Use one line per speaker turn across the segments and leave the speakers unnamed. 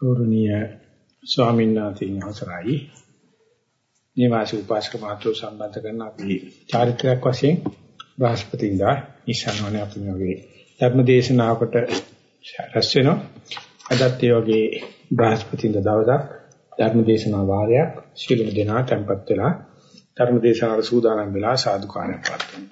ගෞරවනීය ස්වාමීන් වහන්සේ අවසරයි. නිවාසී උපාසක මාතෘ සම්බන්ධ කරන අපි චාරිත්‍රාක් වශයෙන් බ්‍රහස්පතින්දා ඉස්සනවනේ අපි වගේ ධර්ම දේශනාවකට රැස් වෙනවා. අදත් ඒ වගේ බ්‍රහස්පතින්දා දවසක් ධර්ම දේශනා වාරයක් ශිළුම දෙනා tempත් වෙලා ධර්ම දේශනාවට සූදානම් වෙලා සාදුකාරයක් පවත්වනවා.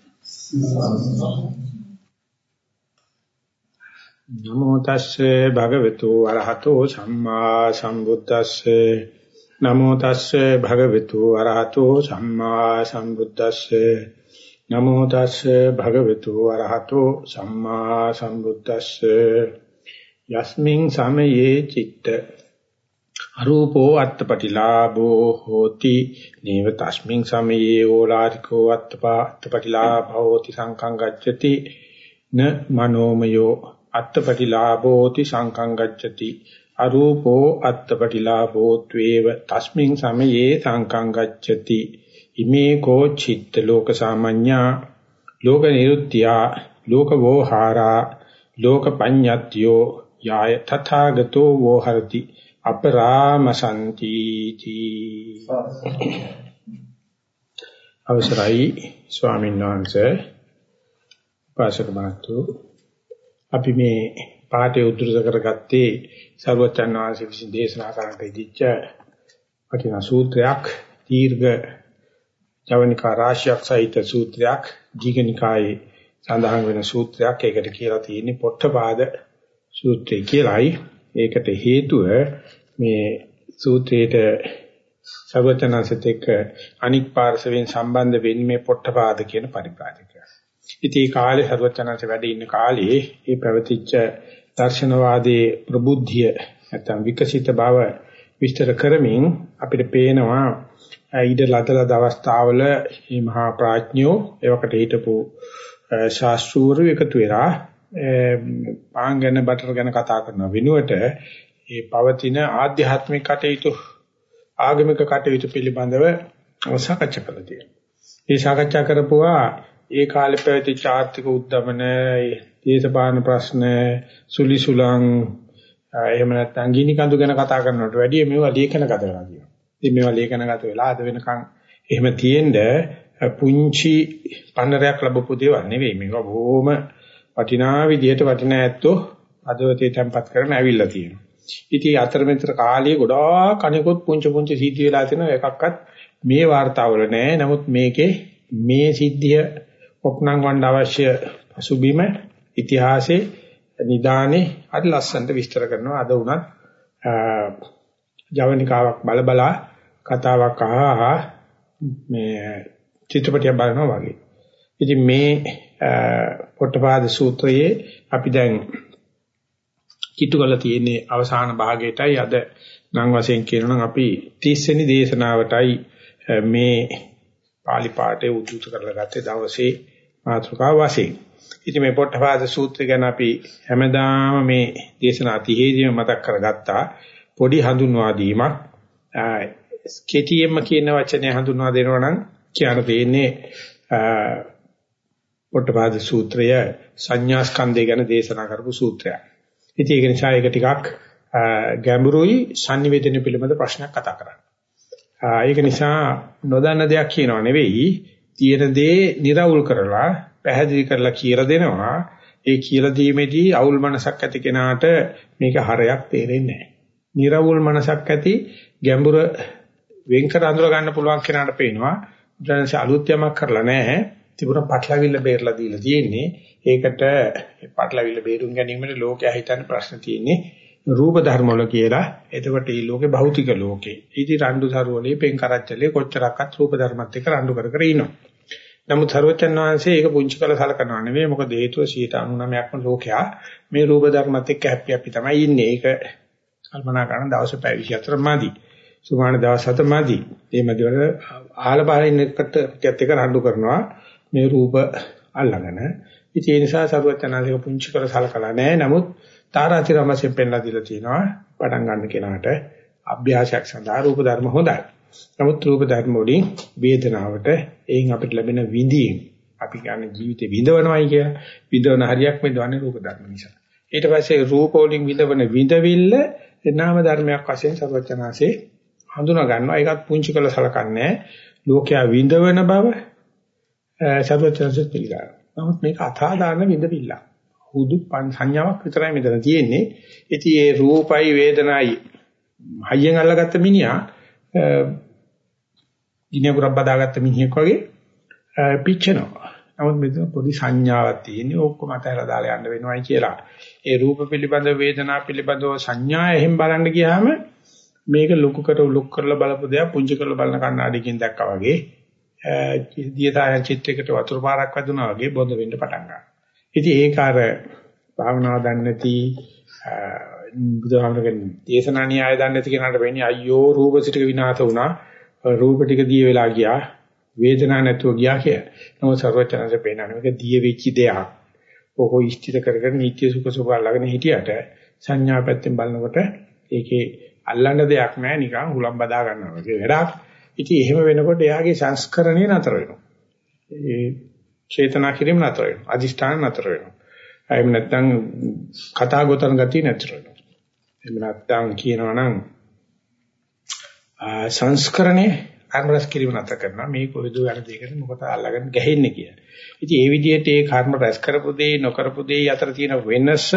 නමෝ තස්සේ භගවතු අරහතෝ සම්මා සම්බුද්දස්සේ නමෝ තස්සේ භගවතු අරහතෝ සම්මා සම්බුද්දස්සේ නමෝ තස්සේ භගවතු අරහතෝ සම්මා සම්බුද්දස්සේ යස්මින් සමයේ චිත්ත අරූපෝ අත්තපටිලාභෝ හෝති නේව තස්මින් සමයේ ඕලාරිකෝ අත්තපටිලාභෝ හෝති සංකං ගච්ඡති න මනෝමයෝ අත්තපටිලාභෝති සංකං ගච්ඡති අරූපෝ අත්තපටිලාභෝ ත්වේව තස්මින් සමයේ සංකං ගච්ඡති ඉමේ කෝ චිත්ත ලෝක සාමඤ්ඤා ලෝක නිරුත්ත්‍යා ලෝක වෝහාරා ලෝක පඤ්ඤත්‍යෝ යාය තථාගතෝ වෝහරති. අපරාමසන්ති තී. අවසරයි ස්වාමීන් වහන්සේ පාසක මහතු අපි මේ පාඩේ උද්දෘත කරගත්තේ සර්වචන් වහන්සේ විසින් දේශනා කරන්නට ඉදිච්ච වටිනා සූත්‍රයක් දීර්ඝ ජවනිකා රාශියක් සහිත සූත්‍රයක් දීඝනිකායේ සඳහන් වෙන සූත්‍රයක්. ඒකට කියලා තියෙන්නේ පොට්ටපාද සූත්‍රය කියලායි. ඒකට හේතුව මේ සූත්‍රයේට සර්වචනසත් එක්ක අනික් පාර්ශවෙන් සම්බන්ධ වෙන්නේ මේ පොට්ටපාද කියන පරිපාලකය ඉතින් ඒ කාලේ සර්වචනanse වැඩ ඉන්න කාලේ මේ පැවතිච්ච දර්ශනවාදී ප්‍රබුද්ධිය නැත්නම් විකසිත බව විස්තර කරමින් අපිට පේනවා ඊට ලදලද අවස්ථාවල මේ මහා ප්‍රඥෝ එවකට හිටපු ශාස්ත්‍රූරු එකතු වෙලා පාංගන බටර් ගැන කතා කරන වෙනුවට ඒ පවතින ආධ්‍යාත්මික කටයුතු ආගමික කටයුතු පිළිබඳව සාකච්ඡා කළා තියෙනවා. මේ සාකච්ඡා කරපුවා ඒ කාලේ පැවති ආර්ථික උද්දමන, දේශපාලන ප්‍රශ්න, සුලි සුලං එහෙම නැත්නම් ගිනි කඳු ගැන කතා කරනවට වැඩිය මේවා ලේඛන ගත කරනවා කියනවා. ඉතින් මේවා ලේඛන ගත වෙලා අද වෙනකන් එහෙම තියෙන්න පුංචි පන්නරයක් ලැබපු දේවල් නෙවෙයි මේවා බොහොම වටිනා විදියට වටිනා ඇත්තෝ අදවතේ තැම්පත් කරගෙන ඇවිල්ලා තියෙනවා. ඉතින් අතරමැදතර කාලයේ ගොඩාක් අනිකුත් පුංචි පුංචි සිද්ධි වෙලා තියෙනවා එකක්වත් මේ වார்த்தාවල නෑ. නමුත් මේකේ මේ සිද්ධිය ඔක්නම් වණ්ඩ අවශ්‍ය පසුබිම ඉතිහාසයේ නිදානේ අද ලස්සනට විස්තර කරනවා. අද උනත් ජවනිකාවක් බලබලා කතාවක් අහා මේ චිත්‍රපටියක් බලනවා වගේ. ඉතින් මේ පොට්ටපාද සූත්‍රයේ අපි දැන් කිට්ටු කරලා තියෙන්නේ අවසාන භාගයටයි. අද නම් වශයෙන් කියනනම් අපි 30 වෙනි දේශනාවටයි මේ පාලි පාඨය උද්දුත කරලා ගත්තේ. දවසේ මාතෘකාව වශයෙන්. ඉතින් මේ පොට්ටපාද සූත්‍රය ගැන අපි හැමදාම මේ දේශනා 30 මතක් කරගත්තා. පොඩි හඳුන්වා දීමක්. කෙටියෙන්ම කියන වචනේ හඳුන්වා දෙනවා නම් කියන්න තියෙන්නේ පොට්ටපාද සූත්‍රය සංඥා ස්කන්ධය ගැන දේශනා කරපු සූත්‍රයක්. ඉතින් ඒක නිසා ඒක ටිකක් ගැඹුරුයි sannivedana පිළිබඳ ප්‍රශ්නයක් කතා කරන්න. ඒක නිසා නොදන්න දෙයක් කියනව නෙවෙයි තියෙන දේ निराවුල් කරලා පැහැදිලි කරලා කියලා දෙනවා. ඒ කියලා දීමේදී අවුල් මනසක් ඇති කෙනාට මේක හරයක් තේරෙන්නේ නැහැ. निराවුල් මනසක් ඇති ගැඹුර වෙන්කර අඳුර ගන්න පුළුවන් කෙනාට පේනවා. දැන්ස අලුත් යමක් කරලා නැහැ. තිබුණ පටලවිල්ල බේරලා දීලා තියෙන්නේ. ඒකට පටලවිල්ල බේරුම් ගැනීමට ලෝකයා හිතන ප්‍රශ්න තියෙන්නේ. රූප ධර්ම වල කියලා. එතකොට මේ ලෝකේ භෞතික ලෝකේ. ඉති රණ්ඩු සරුවලේ පෙන් කරච්චලේ කොච්චරක්වත් රූප ධර්මත් එක්ක රණ්ඩු කර කර ඉනවා. නමුත් සර්වචන් වහන්සේ ඒක පුංචි කළ සලකනවා නෙවෙයි. මොකද හේතුව 99%ක්ම ලෝකයා මේ රූප ධර්මත් එක්ක හැපි හැපි තමයි ඉන්නේ. ඒක කල්පනා කරන දවස් පැය 24 මාදි. සුමාන දවස් 7 මාදි. මේ මැදවල ආහල පහල ඉන්න එකට පිටත් එක රණ්ඩු කරනවා. මේ රූප අල්ලගෙන. ඉතින් ඒ නිසා සර්වචන් වහන්සේ පුංචි කළ සලකලා නැහැ. නමුත් තාරාතිරමසෙන් පෙන්ලා දීලා තියෙනවා පටන් ගන්න කෙනාට අභ්‍යාසයක් සඳහා රූප ධර්ම හොඳයි. නමුත් රූප ධර්ම වලින් වේදනාවට එයින් අපිට ලැබෙන විඳීම් අපි කියන්නේ ජීවිතේ විඳවනවායි කියලා. විඳවන හරියක් මේ දවන්නේ රූප ධර්ම නිසා. ඊට පස්සේ රූප වලින් විඳවන විඳවිල්ල නාම ධර්මයක් වශයෙන් සර්වචනාසේ හඳුනා ගන්නවා. ඒකත් පුංචි කළ සලකන්නේ ලෝකයා විඳවන බව සර්වචනාසේ පිළිගන්නවා. නමුත් මේක අථාදාන විඳපිල්ල. හුදු සංඥාවක් විතරයි මෙතන තියෙන්නේ. ඉතින් ඒ රූපයි වේදනයි හයියෙන් අල්ලගත්ත මිනිහා ඉනියකුරක් බදාගත්ත මිනිහෙක් වගේ පිච්චෙනවා. නමුත් මෙතන පොඩි සංඥාවක් තියෙන්නේ ඔක්කොම අතහැරලා දාලා යන්න වෙනවයි කියලා. ඒ රූප පිළිබඳ වේදනා පිළිබඳව සංඥා එහෙම බලන්න ගියාම මේක ලොකු කර ලොක් කරලා බලපු දෙයක් පුංචි කරලා බලන කණ්ණාඩියකින් දැක්කා වගේ දියතාය චිත්‍රයකට වතුර පාරක් වැදුනා වගේ බොඳ වෙන්න පටන් ගන්නවා. ඉතින් ඒක අර භාවනාව දන්නේ නැති බුදුහාමරගේ දේශනා න්‍යාය දන්නේ නැති කෙනාට වෙන්නේ අයියෝ රූප සිටක විනාශ වුණා. රූප ටික දිය වෙලා ගියා. වේදනාවක් නැතුව ගියා කියලා. නමුත් සර්වචනanse පේනන්නේ මේක දිය වෙච්ච දෙයක්. ඕක ඉෂ්ටිත කරගෙන නිත්‍ය සුඛ සුභ ළඟන හිටියට සංඥා පැත්තෙන් බලනකොට ඒකේ අල්ලන්න දෙයක් නැහැ නිකන් හුලම් බදා ගන්නවා වගේ වැඩක්. ඉතින් එහෙම වෙනකොට එයාගේ සංස්කරණය නතර වෙනවා. ඒ චේතනා කිරීම නතර වෙනවා. අදිෂ්ඨාන නතර වෙනවා. එහෙම නැත්නම් කතා ගොතන ගතිය නතර වෙනවා. එහෙම නැත්නම් කියනවා නම් සංස්කරණය කර්ම රැස් කිරීම නැත කරනවා මේ කොයිද යන දෙයකට මොකටද අල්ලගෙන ගැහෙන්නේ කියලා. ඉතින් ඒ විදිහට ඒ කර්ම රැස් කරපු දේ නොකරපු දේ අතර තියෙන වෙනස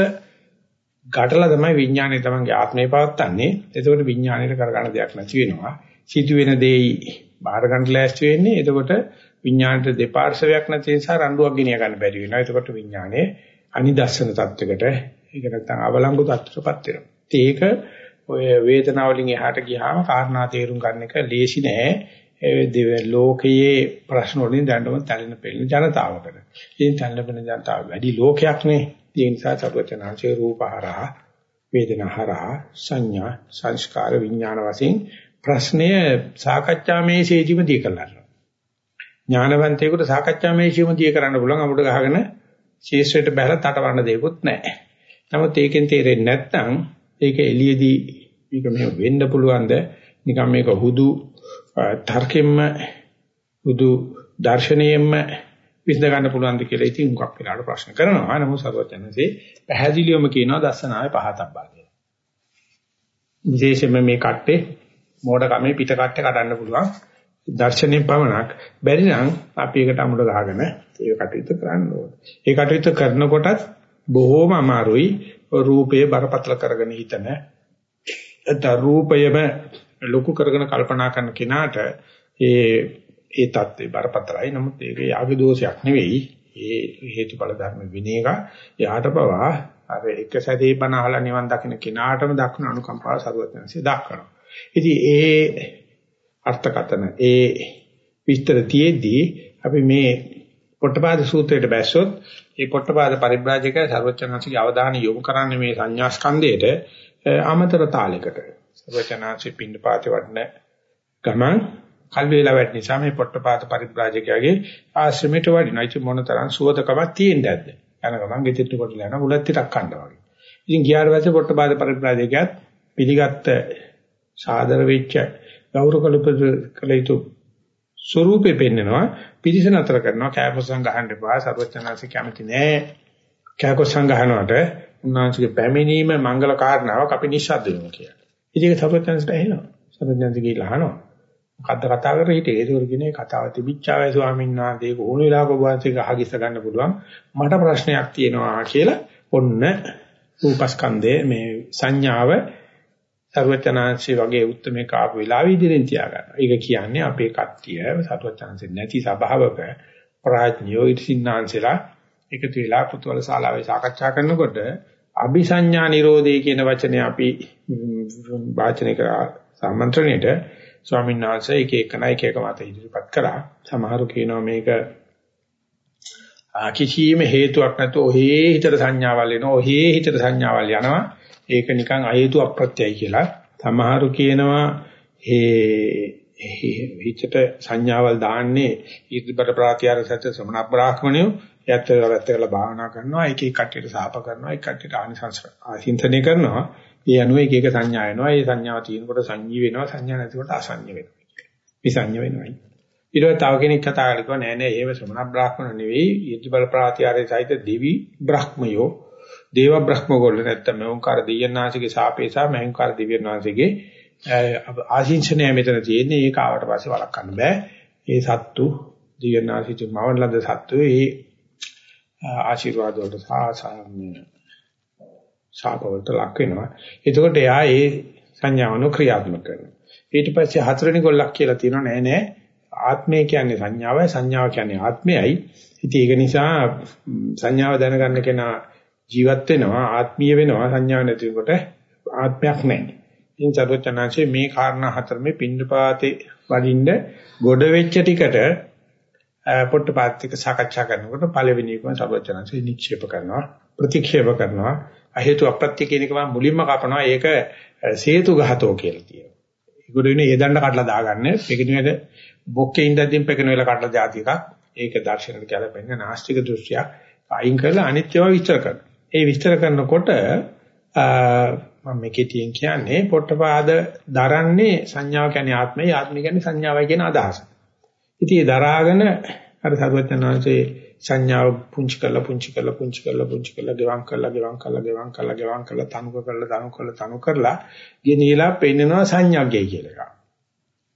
ගැටලා තමයි විඥානය තමන්ගේ ආත්මේ පවත්තන්නේ. එතකොට විඥාණයට කරගන්න දෙයක් නැති වෙනවා. සිදුවෙන දෙයි බාහිර ගන්න ලෑස්ති වෙන්නේ. එතකොට විඥාණයට දෙපාර්ශවයක් නැති නිසා රණ්ඩුවක් ගෙනිය ගන්න බැරි වෙනවා. එතකොට විඥානයේ අනිදස්සන තත්වයකට ඒක නැත්තම් අවලංගු තත්ත්වයකටපත් වෙනවා. ඒක ඔය වේදනාවලින් එහාට ගියාම කාරණා තේරුම් ගන්න එක ලේසි නෑ. ඒ ලෝකයේ ප්‍රශ්න වලින් දැනටම තැලෙන පෙළෙන ජනතාවකට. ඉතින් තැලෙන ජනතාව වැඩි ලෝකයක් නේ. ඒ නිසා සර්වචනාංශේ රූපහරහා වේදනහරහා සංඥා සංස්කාර විඥාන වශයෙන් ප්‍රශ්නය සාකච්ඡා මේසේදීම දී කරලා. ඥානවන්තයෙකුට සාකච්ඡා මේසෙම දී කරන්න පුළුවන් අමුඩ ගහගෙන ශේෂ්ත්‍රයට බහලා තටවන්න දෙයක්වත් නැහැ. නමුත් ඒකෙන් තේරෙන්නේ නැත්නම් ඒක එළියේදී මේක මෙහෙම වෙන්න පුළුවන්ද නිකන් මේක හුදු තර්කෙම්ම හුදු දර්ශනයෙන්ම විසඳ ගන්න පුළුවන්ද කියලා ඉතින් මුගක් වෙලාවට ප්‍රශ්න කරනවා නමුත් සර්වඥන්සේ පැහැදිලිවම කියනවා දස්සනාවේ පහතබ්බා කියලා. විශේෂයෙන්ම මේ කට්ටේ මෝඩ කමේ පිට කට්ටේ කඩන්න පුළුවන් දර්ශනයෙන් පමණක් බැරි නම් අපි ඒකට අමුඩ ගහගෙන ඒක කටයුතු කරන්න ඕනේ. ඒ කටයුතු කරනකොටත් බොහෝම අමාරුයි රූපයේ බරපතල කරගෙන හිතන. එත රූපයම ලොකු කරගෙන කල්පනා කරන කෙනාට ඒ ඒ தත්ත්වේ බරපතලයි. නමුත් ඒක යාගේ දෝෂයක් නෙවෙයි. ඒ හේතුඵල ධර්ම විනයක යාට පවා අර එක සැරේ බණ අහලා නිවන් දකින්න කෙනාටම දක්වන අනුකම්පාව සරුවත්නසේ දක්වනවා. ඉතින් ඒ අර්ථකතන ඒ විස්තර තියේදී අපි මේ පොට්ටපාද සූත්‍රයට බැස්සොත් මේ පොට්ටපාද පරිබ්‍රාජක සර්වචනාංශික අවධානය යොමු කරන්නේ මේ සංඥා ස්කන්ධයට අමතර තාලයකට. සර්වචනාංශි පින්නපාතේ වඩන ගමන් කල් වේලා වැඩ නිසා මේ පොට්ටපාද පරිබ්‍රාජකයාගේ ආශ්‍රමයට වඩිනා. ඉතින් මොන තරම් සුවදකමක් තියෙන්නද? යන ගමන් ගෙතිට කොටලා යන බුලත් ටිකක් කන්න වගේ. ඉතින් ගියාට පස්සේ පොට්ටපාද පරිබ්‍රාජකයාත් පිළිගත්ත සාදර වෙච්ච ගෞරව කළ යුතු ස්වරූපේ පෙන්නනවා පිරිස නතර කරනවා කෑකොස්සන් ගහන්න එපා සර්වඥාන්සේ කැමති නෑ කෑකොස්සන් ගහනවට උන්වහන්සේගේ පැමිණීම මංගල කාරණාවක් අපි නිශ්ශබ්ද වෙනවා කියලා. ඉතින් ඒක සර්වඥාන්සේට ඇහෙනවා. සර්වඥාන්සේ කියලා අහනවා. මොකද්ද කතා කරේ හිටියේ ඒක කියන්නේ කතාව තිබිච්චාවයි ස්වාමීන් වහන්සේ කොහොම වෙලාවක වහන්සේක අහගිස්ස ගන්න පුළුවන් මට ප්‍රශ්නයක් තියෙනවා කියලා ඔන්න රූපස්කන්ධයේ මේ සංඥාව සරුවචනාංශي වගේ උත්මේ කාපු වෙලාවෙ ඉදිරියෙන් තියා ගන්නවා. ඒක කියන්නේ අපේ කට්ටිය සරුවචනාංශෙ නැති සභාවක ප්‍රඥයෝ ඉතින්නාංශලා එකතු වෙලා පුතුවල ශාලාවේ සාකච්ඡා කරනකොට අபிසඤ්ඤා නිරෝධය කියන වචනේ අපි වාචනික සම්මන්ත්‍රණයට ස්වාමීන් වහන්සේ එක එක නයි එක එක මත ඉදිරිපත් කළා. සමහරු කියනවා මේක කිසියම් හේතුවක් නැතුව ඔහේ හිතට සංඥාවල් එනවා ඔහේ හිතට සංඥාවල් යනවා ඒක නිකන් අහේතු අප්‍රත්‍යයි කියලා. සමහරු කියනවා ඒ හිතට සංඥාවල් දාන්නේ ඊර්තිබර ප්‍රාතිහාර සත්‍ය ශ්‍රමණ බ්‍රාහ්මණයෝ. යත් වැත්තකලා භාවනා කරනවා. එක එක කට්ටියට සාප කරනවා. එක කට්ටියට ආනිසංස ආහින්තනය කරනවා. ඒ අනුව එක එක සංඥා එනවා. ඒ සංඥාව තියෙනකොට සංජී වෙනවා. සංඥා නැතිකොට අසංඥ වෙනවා. විසංඥ වෙනවා. ඊට පස්සේ තව කෙනෙක් කතා කරලා නෑ නෑ ඒව ශ්‍රමණ බ්‍රාහ්මණ නෙවෙයි. ඊර්තිබර ප්‍රාතිහාරයේ සහිත දෙවි බ්‍රහ්මයෝ. දේව බ්‍රහ්ම ගොල්ල නැත්තම් මෙවුන්කාර දෙයන්නාසිකේ සාපේසා මෙවුන්කාර දිව්‍යනාසිකේ ආශිංසනය මෙතන තියෙන්නේ ඒක ආවට පස්සේ වළක්වන්න බෑ. ඒ සත්තු දිව්‍යනාසික මවන ලද සත්තු ඒ ආශිර්වාද වලට සාපවලට ලක් වෙනවා. එතකොට එයා ඒ සංඥාවන ක්‍රියාත්මක කරනවා. ඊට පස්සේ හතරවෙනි ගොල්ලක් කියලා තියෙනවා නෑ නෑ ආත්මය කියන්නේ සංඥාවයි සංඥාව කියන්නේ ආත්මයයි. ඉතින් ඒක නිසා සංඥාව දැනගන්න කෙනා ජීවත් වෙනවා ආත්මීය වෙනවා සංඥාව නැතිකොට ආත්මයක් නැහැ. ඉතින් චරොචනාංශයේ මේ කාරණා හතර මේ පින්නපාතේ වඩින්න ගොඩ වෙච්ච ටිකට පොට්ටපාතික සාකච්ඡා කරනකොට පළවෙනි එකම චරොචනාංශේ නික්ෂේප කරනවා ප්‍රතික්ෂේප කරනවා අහේතු අප්‍රත්‍ය කියන එක මම මුලින්ම කපනවා ඒක සේතු ගහතෝ කියලා කියනවා. ඒකට වෙන්නේ ඒ දණ්ඩ කඩලා දාගන්න පෙකිනුවේද බොක්කේ ඉඳන් පෙකින වෙලා කඩලා જાති එකක්. ඒක දර්ශනයට ගැලපෙන්නේ නාස්තික දෘෂ්ටියක්. අයින් කරලා අනිත්‍යව විස්තර කරනවා. ඒ විස්තර කරනකොට මම මේකෙටියෙන් කියන්නේ පොට්ටපාද දරන්නේ සංඥාව කියන්නේ ආත්මය ආත්මය කියන්නේ සංඥාවයි කියන අදහස. ඉතින් ඒ දරාගෙන අර සරුවචනාංශේ සංඥාව පුංචි කරලා පුංචි කරලා පුංචි කරලා පුංචි කරලා ගෙවම් කරලා ගෙවම් කරලා ගෙවම් කරලා ගෙවම් කරලා තනුක කරලා තනුක කරලා තනුක කරලා ගෙනියලා පෙන්නනවා සංඥාග්ගය කියලා එකක්.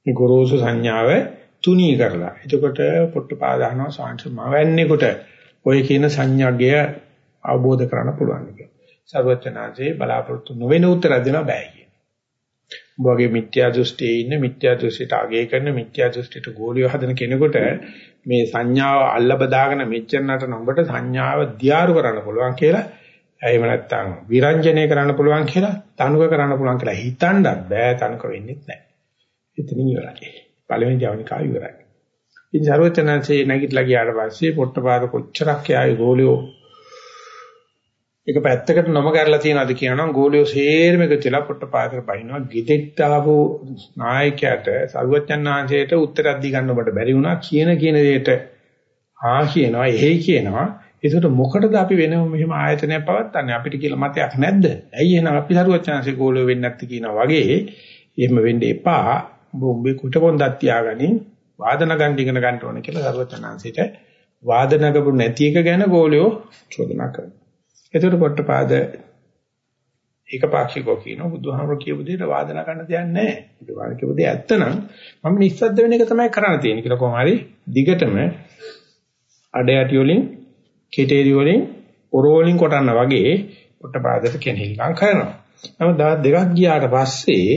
මේ ගොරෝසු සංඥාව තුනී කරලා. එතකොට පොට්ටපාද අහනවා සාංශ මවන්නේකොට ඔය කියන සංඥාග්ගය අවබෝධ කරගන්න පුළුවන් කියලා. සර්වචනාංශේ බලාපොරොත්තු නොවන උත්තර දෙනවා බෑ කියන. උඹගේ මිත්‍යා දෘෂ්ටියේ ඉන්න මිත්‍යා දෘෂ්ටියට අගය කරන මිත්‍යා දෘෂ්ටියට ගෝලිය හදන කෙනෙකුට මේ සංඥාව අල්ල බදාගෙන මෙච්චර නටන උඹට සංඥාව දියාරු කරන්න පුළුවන් කියලා එහෙම නැත්නම් විරංජනය කරන්න පුළුවන් කියලා තනුක කරන්න පුළුවන් කියලා හිතන්නත් බෑ තනුක වෙන්නේ නැහැ. එතනින් ඉවරයි. පළවෙනි ජවනිකාව ඉවරයි. ඉතින් සර්වචනanse නැගිටලා ගියාට පස්සේ පොට්ටපාද කොච්චරක් යායි ගෝලියෝ ඒක පැත්තකට නොම කරලා තියනවාද කියනනම් ගෝලියෝ සේරම එකතු වෙලා පොට්ටපාදකට බහිනවා. ගිතෙට්ට ආපු නායකයාට සරුවච්චන්හන්සේට උත්තරයක් දී ගන්න ඔබට බැරි වුණා කියන කියන දෙයට ආ කියනවා එහෙයි කියනවා. ඒකට මොකටද අපි වෙනම මෙහෙම ආයතනයක් පවත්න්නේ? අපිට කියලා මතයක් නැද්ද? ඇයි එහෙනම් අපි සරුවච්චන්හන්සේ ගෝලියෝ වෙන්නේ නැති කියනවා වගේ එහෙම වෙන්න එපා. බොම්බේ කුට පොන්දක් තියාගනින්. වාදන ගන්න ඉගෙන ගන්න ඕනේ කියලා සරුවච්චන්හන්සේට වාදනකපු නැති එක ගැන ගෝලියෝ චෝදනා කරනවා. එතකොට පොට්ටපාද ඒකපාක්ෂිකව කියනවා බුදුහාමර කියපු දෙයට වාදනා කරන්න දෙයක් නැහැ. බුදුහාමර කියපු දේ ඇත්තනම් මම නිස්සද්ද වෙන එක තමයි කරන්න තියෙන්නේ කියලා කොහොම හරි දිගටම අඩයටි වලින් කෙටේරි වලින් පොරෝලින් කොටන්න වගේ පොට්ටපාදට කෙනෙහිල්ලම් කරනවා. නමුත් දවස් දෙකක් ගියාට පස්සේ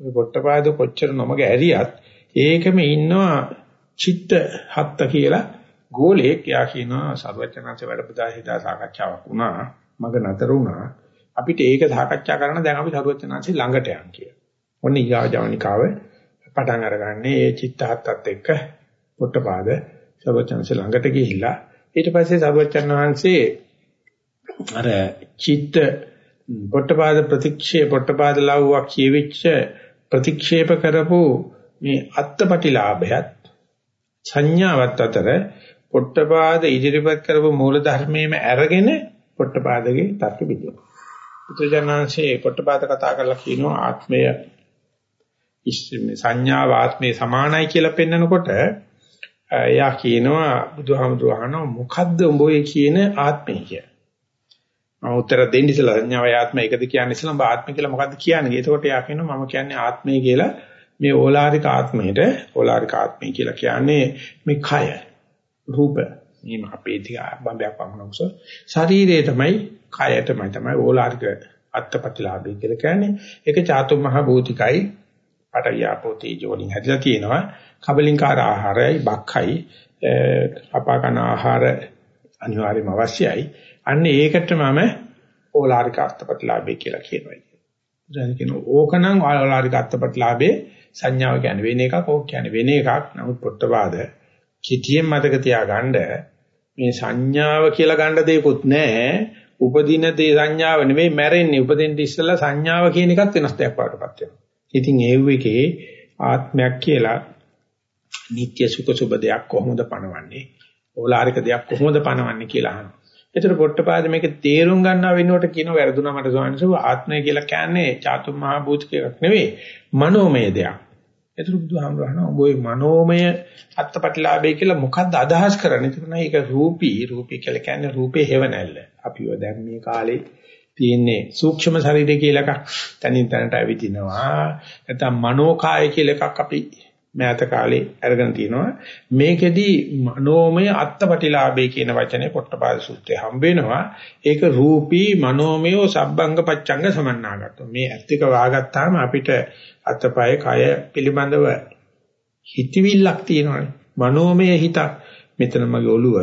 මේ පොට්ටපාද කොච්චර නොමග ඇරියත් ඒකෙම ඉන්නවා චිත්ත හත්ත කියලා ගෝලෙක් යා කියනවා සර්වචනංශ වැඩපදා හිතා සාකච්ඡාවක් වුණා මග නතර වුණා අපිට ඒක සාකච්ඡා කරන්න දැන් අපි සර්වචනංශ ළඟට යන් කියලා. ඔන්න ඊගාව ජවනිකාව පටන් අරගන්නේ ඒ චිත්තහත්ත් එක්ක පොට්ටපාද සර්වචනංශ ළඟට ගිහිල්ලා ඊට පස්සේ සර්වචන වහන්සේ අර චිත්ත පොට්ටපාද ප්‍රතික්ෂේප පොට්ටපාද ලව්වා කියවිච්ච ප්‍රතික්ෂේප කරපු මේ අත්පටිලාභයත් සංඥාවත් අතර පොට්ටපාද ඉදිරිපත් කරපු මූල ධර්මයේම අරගෙන පොට්ටපාදගේ තර්ක බෙදුවා. පුත්‍රජනංශේ පොට්ටපාද කතා කරලා කියනවා ආත්මය සංඥාව ආත්මේ සමානයි කියලා පෙන්නකොට එයා කියනවා බුදුහාමුදුර අහනවා මොකද්ද උඹ ඔය කියන ආත්මය කියලා. මම උත්තර දෙන්න ඉස්සලා සංඥාවයි ආත්මය එකද කියන්නේ ඉස්සලා උඹ ආත්මය කියලා මොකද්ද කියන්නේ? එතකොට එයා කියනවා මම කියන්නේ ආත්මය කියලා මේ ඕලාරික ආත්මයට ඕලාරික ආත්මය කියලා කියන්නේ මේ කය රූප. මේ අපේ තිය බම්බයක් වමනොක්ස ශරීරය තමයි කය තමයි තමයි ඕලාරික අත්පත්ලාභය කියලා කියන්නේ. ඒක චාතු මහ භූතිකයි. පටවියාපෝ තේජෝ වලින් හැදලා තියෙනවා. කබලින්කාර ආහාරයයි බක්ඛයි අපාකන ආහාර අනිවාර්යම අවශ්‍යයි. අන්න ඒකට මම ඕලාරික අත්පත්ලාභය කියලා කියනවා. දැන් කියන ඕකනම් ඕලාරික අත්පත්ලාභේ සංඥාව කියන්නේ වෙන එකක් ඕක කියන්නේ වෙන එකක්. නමුත් පොට්ටපාද කිටියෙන් මතක තියාගන්න මේ සංඥාව කියලා ගන්න දෙයක්වත් නැහැ. උපදින දේ සංඥාව නෙවෙයි මැරෙන්නේ. උපදින්න ඉස්සෙල්ලා සංඥාව කියන එකත් වෙනස් දෙයක් වඩටපත් වෙනවා. ඉතින් ඒ එකේ ආත්මයක් කියලා නিত্য සුඛ සුබ දෙයක් කොහොමද පණවන්නේ? ඕලාරික දෙයක් කොහොමද පණවන්නේ කියලා අහනවා. ඒතර පොට්ටපාද මේක තේරුම් ගන්නා වෙනුවට කියන වැරදුනා මට සෝන්සු ආත්මය කියලා කියන්නේ චාතුම් මහ භූතික එකක් නෙවෙයි මනෝමය දෙයක්. ඒතර බුදුහාමුදුරනවා ඔබ ওই මනෝමය අත්පටිලාභය කියලා මොකද්ද අදහස් කරන්නේ? එතන ඒක රූපී රූපී කියලා කියන්නේ රූපේ හේවණල්ල. අපිව දැන් මේ කාලේ තියෙන්නේ සූක්ෂම ශරීරය කියලා එකක් තනින් තනට ඇවිදිනවා. නැත්නම් මනෝකාය කියලා එකක් අපි මෑත කාලේ අරගෙන තිනවා. මේකෙදි මනෝමය අත්පටිලාභය කියන වචනේ පොට්ටපාද සූත්‍රයේ හම්බ වෙනවා. ඒක රූපී මනෝමය සබ්බංග පච්ඡංග සමන්නාගත්තෝ. මේ ඇත්තික වාගත්තාම අපිට අතපය කය පිළිබඳව හිතවිල්ලක් තියෙනවානේ. මනෝමය හිතක්. මෙතන මගේ ඔළුව,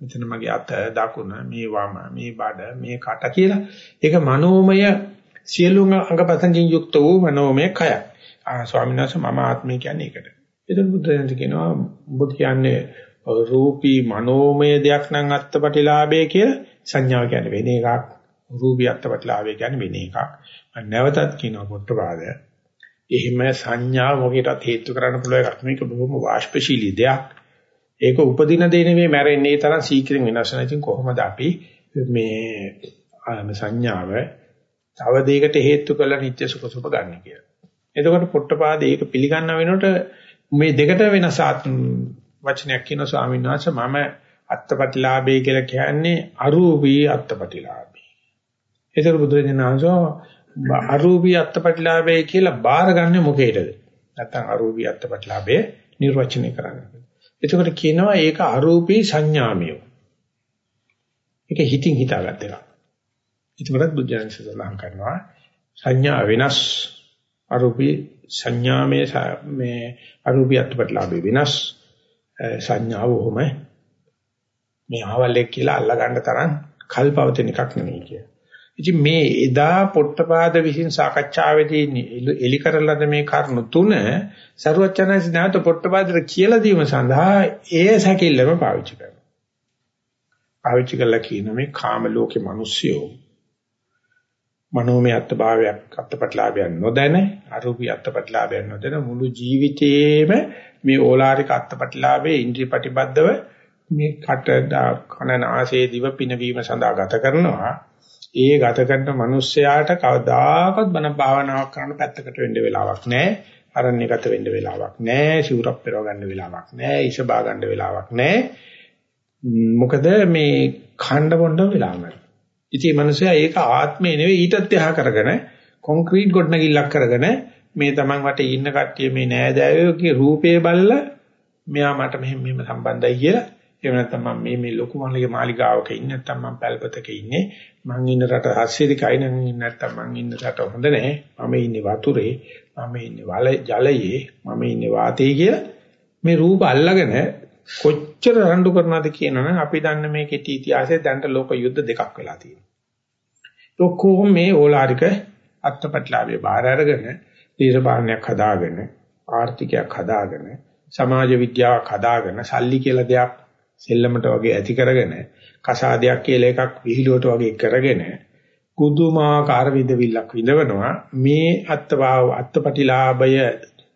මෙතන මගේ අත, දකුණ, මේ වම, මේ බඩ, මේ කට කියලා. ඒක මනෝමය සියලුම අංගපතංගින් යුක්ත වූ මනෝමය කයක්. ආ ස්වාමීන් වහන්සේ මම ආත්මය කියන්නේ ඒකට. එතන බුදුරජාණන් කියනවා ඔබ කියන්නේ රූපී මනෝමය දෙයක් නම් අත්පටිලාභය කියලා සංඥාව කියන්නේ වෙන එකක්. රූපී අත්පටිලාභය කියන්නේ වෙන එකක්. නැවතත් කියනවා පොට්ටපාද. එහෙම සංඥා මොකටත් හේතු කරන්න පුළුවන් එකක් මේක බොහොම වාෂ්පශීලී දෙයක්. ඒක උපදින දේ නෙමෙයි මැරෙන්නේ ඒ තරම් සීක්‍රෙන් වෙනස් වෙන ඉතින් කොහොමද අපි මේ සංඥාව තව දෙයකට හේතු කරලා නිත්‍ය සුඛ සුභ ගන්න කියලා. එතකොට පොට්ටපාදේ ඒක පිළිගන්න වෙනකොට මේ දෙකට වෙනස වචනයක් කියන ස්වාමීන් වහන්සේ මම අත්පටිලාභය කියලා කියන්නේ අරූපී අත්පටිලාභී. ඒතර බුදුරජාණන්සෝ අරූපී අත්පටිලාභය කියලා බාරගන්නේ මොකේද? නැත්නම් අරූපී අත්පටිලාභය නිර්වචනය කරන්නේ. එතකොට කියනවා ඒක අරූපී සංඥාමිය. ඒක හිතින් හිතාගත්ත එකක්. ඒකවලත් බුද්ධයන් සඳහන් කරනවා සංඥා වෙනස් අරූපී සංඥාමය මේ අරූපියත් ප්‍රතිලාභේ වෙනස් සංඥාව උහම මේ ආවල්ලෙක් කියලා අල්ලා ගන්න තරම් කල්පවතන එකක් නෙමෙයි කිය. ඉතින් මේ එදා පොට්ටපාද විසින් සාකච්ඡාවේදී එලි කරලද මේ කරුණු තුන සරුවචනන්සේ නැවත පොට්ටපාදට කියලා දීම සඳහා ඒ සැකෙල්ලම පාවිච්චි කරනවා. පාවිච්චි කළා කියන මේ කාම ලෝකේ මිනිස්සුયો මනෝමය අත්භාවයක් අත්පත්ලාභයක් නොදැන අරූපී අත්පත්ලාභයක් නොදැන මුළු ජීවිතේම මේ ඕලාරික අත්පත්ලාභයේ ඉන්ද්‍රිය ප්‍රතිබද්ධව මේ කට කන නාසයේ දිව පිනවීම සඳහා ගත කරනවා. ඒ ගත කරන මිනිස්යාට කවදාකවත් බණ භාවනාවක් කරන්න පැත්තකට වෙන්න වෙලාවක් නැහැ. අරණ්‍යගත වෙන්න වෙලාවක් නැහැ. සිවුරක් පෙරව ගන්න වෙලාවක් නැහැ. ඉෂ බා ගන්න වෙලාවක් නැහැ. මොකද මේ ඛණ්ඩ බොණ්ඩ වෙලාවක් ඉතින් මේ මනුස්සයා ඒක ආත්මේ නෙවෙයි ඊටත් එහා කරගෙන කොන්ක්‍රීට් ගොඩනැගිල්ලක් කරගෙන මේ Taman වටේ ඉන්න කට්ටිය මේ නෑදෑයෝගේ රූපේ බලලා මෙයා මට මෙහෙම මෙහෙම සම්බන්ධයි කියලා. එහෙම නැත්නම් මම මේ මේ ලොකු මල්ලගේ මාලිගාවක ඉන්නේ නැත්නම් මම පැල්පතක ඉන්නේ. මං ඉන්න රට හස්සේදිකයි නම් නැත්නම් මං ඉන්න රට හොඳ නැහැ මම ඉන්නේ වතුරේ මම ඉන්නේ වල ජලයේ මම ඉන්නේ වාතයේ කියලා මේ රූප අල්ලගෙන කොච්චර රණ්ඩු කරනවද කියනවනම් අපි දන්න මේ කෙටි ඉතිහාසයේ දැන්ට ලෝක යුද්ධ දෙකක් වෙලා තියෙනවා. ඔක්කොම මේ ඕලාරික අත්පත්ලාවේ බාර අරගෙන දේශපාලනයක් හදාගෙන ආර්ථිකයක් හදාගෙන සමාජ විද්‍යාවක් හදාගෙන සල්ලි කියලා දෙයක් සෙල්ලමට වගේ ඇති කරගෙන කසාදයක් කියලා එකක් විහිළුවට වගේ කරගෙන කුදුමාකාර විදවිල්ලක් විඳවනවා මේ අත්වාව අත්පටිලාභය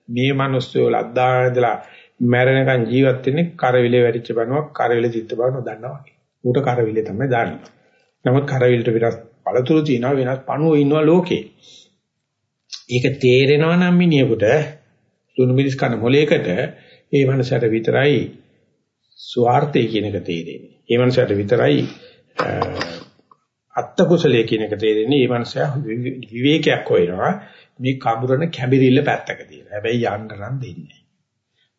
මේ මිනිස්සු ලද්දා ඉඳලා මැරෙනකන් ජීවත් වෙන්නේ කරවිලේ වැටිච්ච බණුවක් කරවිලේ තිත්ත බව නොදන්නවා වගේ. ඌට කරවිලේ තමයි දාන්නේ. නමුත් කරවිලට වෙනස් පළතුරු තියෙනවා වෙනස් පණුව ඉන්නවා ලෝකේ. ඒක තේරෙනවා නම් මිනිහෙකුට ලුණු මිරිස් කන මොලේකට ඒ මනසට විතරයි ස්වార్థය කියන එක තේරෙන්නේ. ඒ මනසට විතරයි අත්ත කුසලයේ කියන එක තේරෙන්නේ. ඒ මනස විවේකයක් හොයනවා. මේ කඹරන කැඹිරිල්ල පැත්තක තියෙනවා. හැබැයි යන්න නම් දෙන්නේ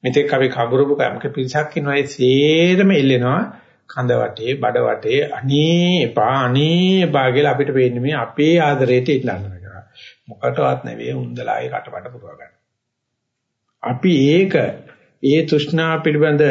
මෙතෙක් අපි කඹරපු කමක පිරිසක් ඉන්නවා ඒ සේරම එල්ලෙනවා කඳ වටේ බඩ වටේ අනේ එපා අනේ එපා කියලා අපිට පේන්නේ මේ අපේ ආදරයට ඉල්ලන්න කරා මොකටවත් නෙවෙයි උන්දලාගේ කටපට පුරව ගන්න. අපි ඒක ඒ තෘෂ්ණා පිළිබඳ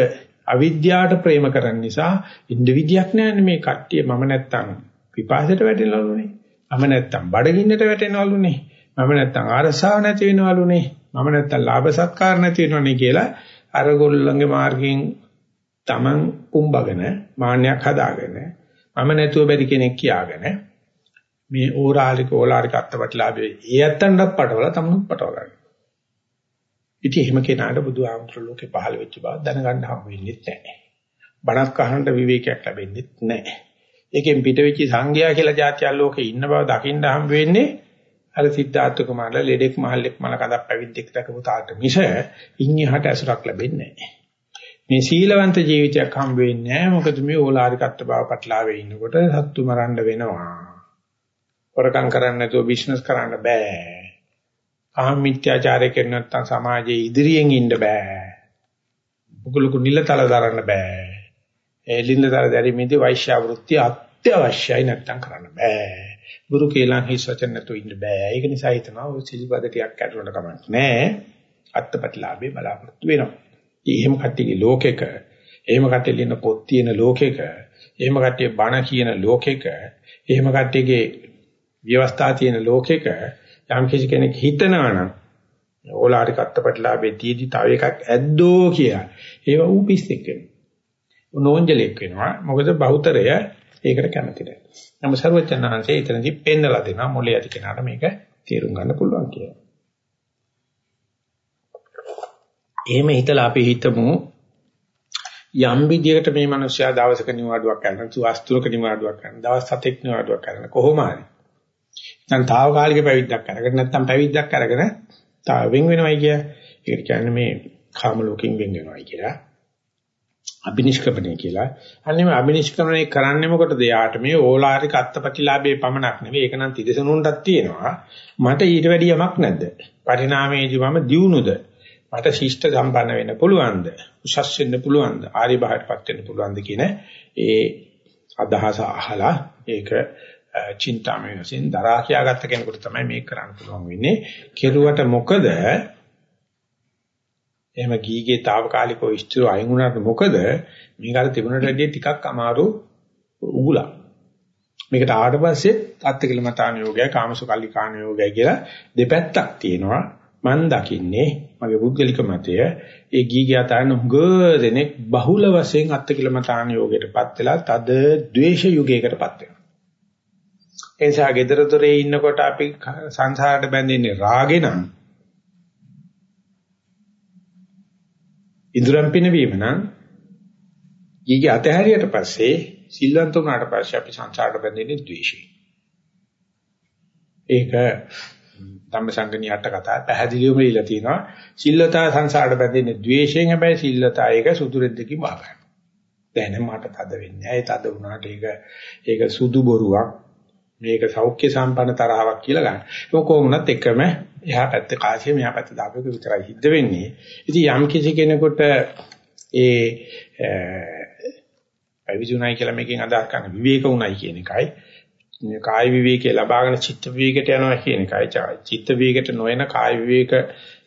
අවිද්‍යාවට ප්‍රේම කරන නිසා ඉන්ද විදියක් නැහැ මේ කට්ටිය මම නැත්තම් පිපාසයට වැටෙනවලුනේ. මම නැත්තම් බඩගින්නට වැටෙනවලුනේ. මම නැත්තම් ආරසාව නැති වෙනවලුනේ. මම නැත්තම් ලාභ සත්කාර නැති වෙනවනේ කියලා අර ගොල්ලන්ගේ මාර්ගයෙන් Taman පුම්බගෙන මාන්නයක් හදාගෙන මම නැතුව බැරි කෙනෙක් කියාගෙන මේ ඕරාලික ඕලාරික අත්පත්ලාභයේ ඒ ඇත්තන්වත් පටවලා තමනුත් පටව ගන්න. ඉතින් එහෙම කෙනාට බුදුහාමුදුරු ලෝකේ පහළ වෙච්ච බව දැනගන්න හම් වෙන්නේ නැහැ. බණක් අහන්න විවේකයක් ලැබෙන්නේ නැහැ. ඒකෙන් පිට වෙච්ච සංඝයා කියලා જાතිය ලෝකේ ඉන්න බව දකින්න හම් වෙන්නේ අර සිද්ධාර්ථ කුමාරලා ලෙඩෙක් මහල්ලෙක් මල කඳක් පැවිද්දෙක් දැකපු තාට මිස ඉන්හිහට ඇසුරක් ලැබෙන්නේ නැහැ. මේ සීලවන්ත ජීවිතයක් හම්බ වෙන්නේ නැහැ. මොකද මේ ඕලාරිකත්ව බව පටලාවේ ඉන්නකොට සත්තු මරන්න වෙනවා. හොරකම් කරන්න නැතුව බිස්නස් කරන්න බෑ. අහම් මිත්‍යාචාරය කරන නැත්නම් සමාජයේ ඉදිරියෙන් ඉන්න බෑ. මුකුලුකු නිලතල දරන්න බෑ. ඒ ලින්දතර දැරීමේදී වෛශ්‍ය වෘත්ති අත්‍යවශ්‍යයි නැත්නම් කරන්න බෑ. ගුරු කේලම් හිස් වචන නැතුව ඉන්න බෑ. ඒක නිසා හිතනවා ඔය සිල්පද ටිකක් ඇතුළට කමක් නෑ. අත්පත්ලාභේ බලාපොරොත්තු වෙනවා. එහෙම කට්ටියගේ ලෝකෙක එහෙම කට්ටිය ලියන පොත් තියෙන ලෝකෙක එහෙම කට්ටිය බණ කියන ලෝකෙක එහෙම කට්ටියගේ ව්‍යවස්ථා තියෙන ලෝකෙක යම් කිසි කෙනෙක් හිතනවා නම් ඕලාරික අත්පත්ලාභේ තීදි තව එකක් ඇද්දෝ කියලා. ඒව ඌ පිස්සෙක් වෙනවා. නෝන්ජලෙක් වෙනවා. මොකද බහුතරය ඒකට කැමති නැහැ. නමුත් සර්වඥාන්සේ එතනදී පෙන්නලා දෙනවා මොලේ ඇති කෙනාට මේක තේරුම් ගන්න පුළුවන් කියලා. එහෙම හිතලා අපි හිතමු යම් විදියකට මේ මිනිස්සයා දවසක නිවාඩුවක් කරන, වස්තුවක නිවාඩුවක් කරන, දවස් හතෙක් නිවාඩුවක් කරන කොහොම හරි. නැත්නම් తాවකාලික පැවිද්දක් කරගෙන නැත්නම් පැවිද්දක් අරගෙන තා වෙන් වෙනවයි කිය. ඒකට කියන්නේ මේ කාම ලෝකෙන් වෙන් වෙනවයි කියලා. අබිනිෂ්ක්‍මණය කියලා. අන්නේ මේ අබිනිෂ්ක්‍මණය කරන්නේ මොකටද? යාට මේ ඕලාරික අත්පටිලාභයේ පමණක් නෙවෙයි. ඒක නම් තිරසනුන්ටත් තියෙනවා. මට ඊට වැඩි යමක් නැද්ද? පරිණාමයේදී මම දියුණුද? මට ශිෂ්ට සම්පන්න වෙන්න පුළුවන්ද? උසස් වෙන්න පුළුවන්ද? ආර්ය භාවයටපත් වෙන්න පුළුවන්ද කියන ඒ අදහස අහලා ඒක චින්තාමය වශයෙන් දරා කියාගත්ත කෙනෙකුට තමයි මේක කරන්න පුළුවන් වෙන්නේ. කෙරුවට මොකද එහෙම ගීගේ తాවකාලිකව ඉස්තුරු අයින් වුණාට මොකද මේක අර තිබුණට වැඩිය ටිකක් අමාරු උගුලක්. මේකට ආවට පස්සේ අත්තිකලමතාන යෝගය කාමසුකල්ලි කාණ යෝගය කියලා දෙපැත්තක් තියෙනවා. මන් දකින්නේ මගේ පුද්ගලික මතය ඒ ගීගේ අතන හුඟ දෙනෙක් බහුල වශයෙන් අත්තිකලමතාන යෝගයටපත් වෙලා තද ද්වේෂ යුගයකටපත් වෙනවා. ඒ නිසා gedara dore ඉන්නකොට අපි සංසාරයට බැඳෙන්නේ රාගේ නම් ඉඳුරම් පිනවීම නම් ඊගේ අතහැරියට පස්සේ සිල්වන්ත වුණාට පස්සේ අපි සංසාරට බැඳෙන්නේ ද්වේෂය. ඒක ධම්මසංගණී අට කතා පැහැදිලිවම ඉලා තියෙනවා. සිල්ලතා සංසාරට බැඳෙන්නේ ද්වේෂයෙන් හැබැයි සිල්ලතා ඒක සුදු රෙද්දකින් වහගන්න. දැන් මට තද වෙන්නේ. ඇයි තද වුණාට ඒක ඒක සුදු බොරුවක්. මේක සෞඛ්‍ය සම්පන්න තරහවක් කියලා ගන්න. ඒක කොහොමුණත් එකම එහා පැත්තේ කාසිය මෙහා පැත්තේ දාපේක විතරයි හිට වෙන්නේ. ඉතින් යම් කිසි කෙනෙකුට ඒ අවිජුණයි කියලා මේකෙන් අදහස් කරන විවේක උණයි කියන එකයි. කාය විවේකේ ලබාගෙන චිත්ත විවේකයට යනවා කියන එකයි. චිත්ත විවේකයට නොයන කාය විවේක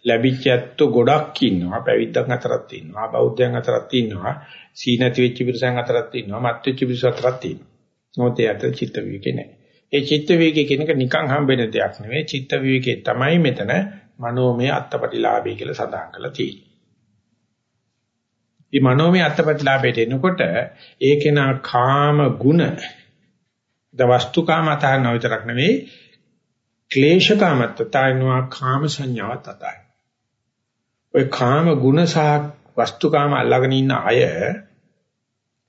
ලැබිච්ච ඇත්තෝ ගොඩක් ඉන්නවා. පැවිද්දන් අතරක් ඉන්නවා. බෞද්ධයන් අතරක් ඉන්නවා. සීනති වෙච්ච පිරිසන් අතරක් ඉන්නවා. මත් වෙච්ච පිරිස අතරක් ඉන්නවා. මොකද ඒ අතර චිත්ත විවේකේ නැහැ. ඒ චිත්ත විවේකයේ කියන එක නිකන් හම්බෙන දෙයක් නෙවෙයි. චිත්ත විවේකයේ තමයි මෙතන මනෝමය අත්පටිලාභය කියලා සඳහන් කරලා තියෙන්නේ. මේ මනෝමය අත්පටිලාභයට එනකොට ඒකේන කාම ගුණ ද වස්තුකාම අතහරින විතරක් නෙවෙයි ක්ලේශකාමත් තතයනවා කාම සංඥාවත් අතයි. ඔය කාම ගුණ සහ වස්තුකාම අල්ලගෙන ඉන්න අය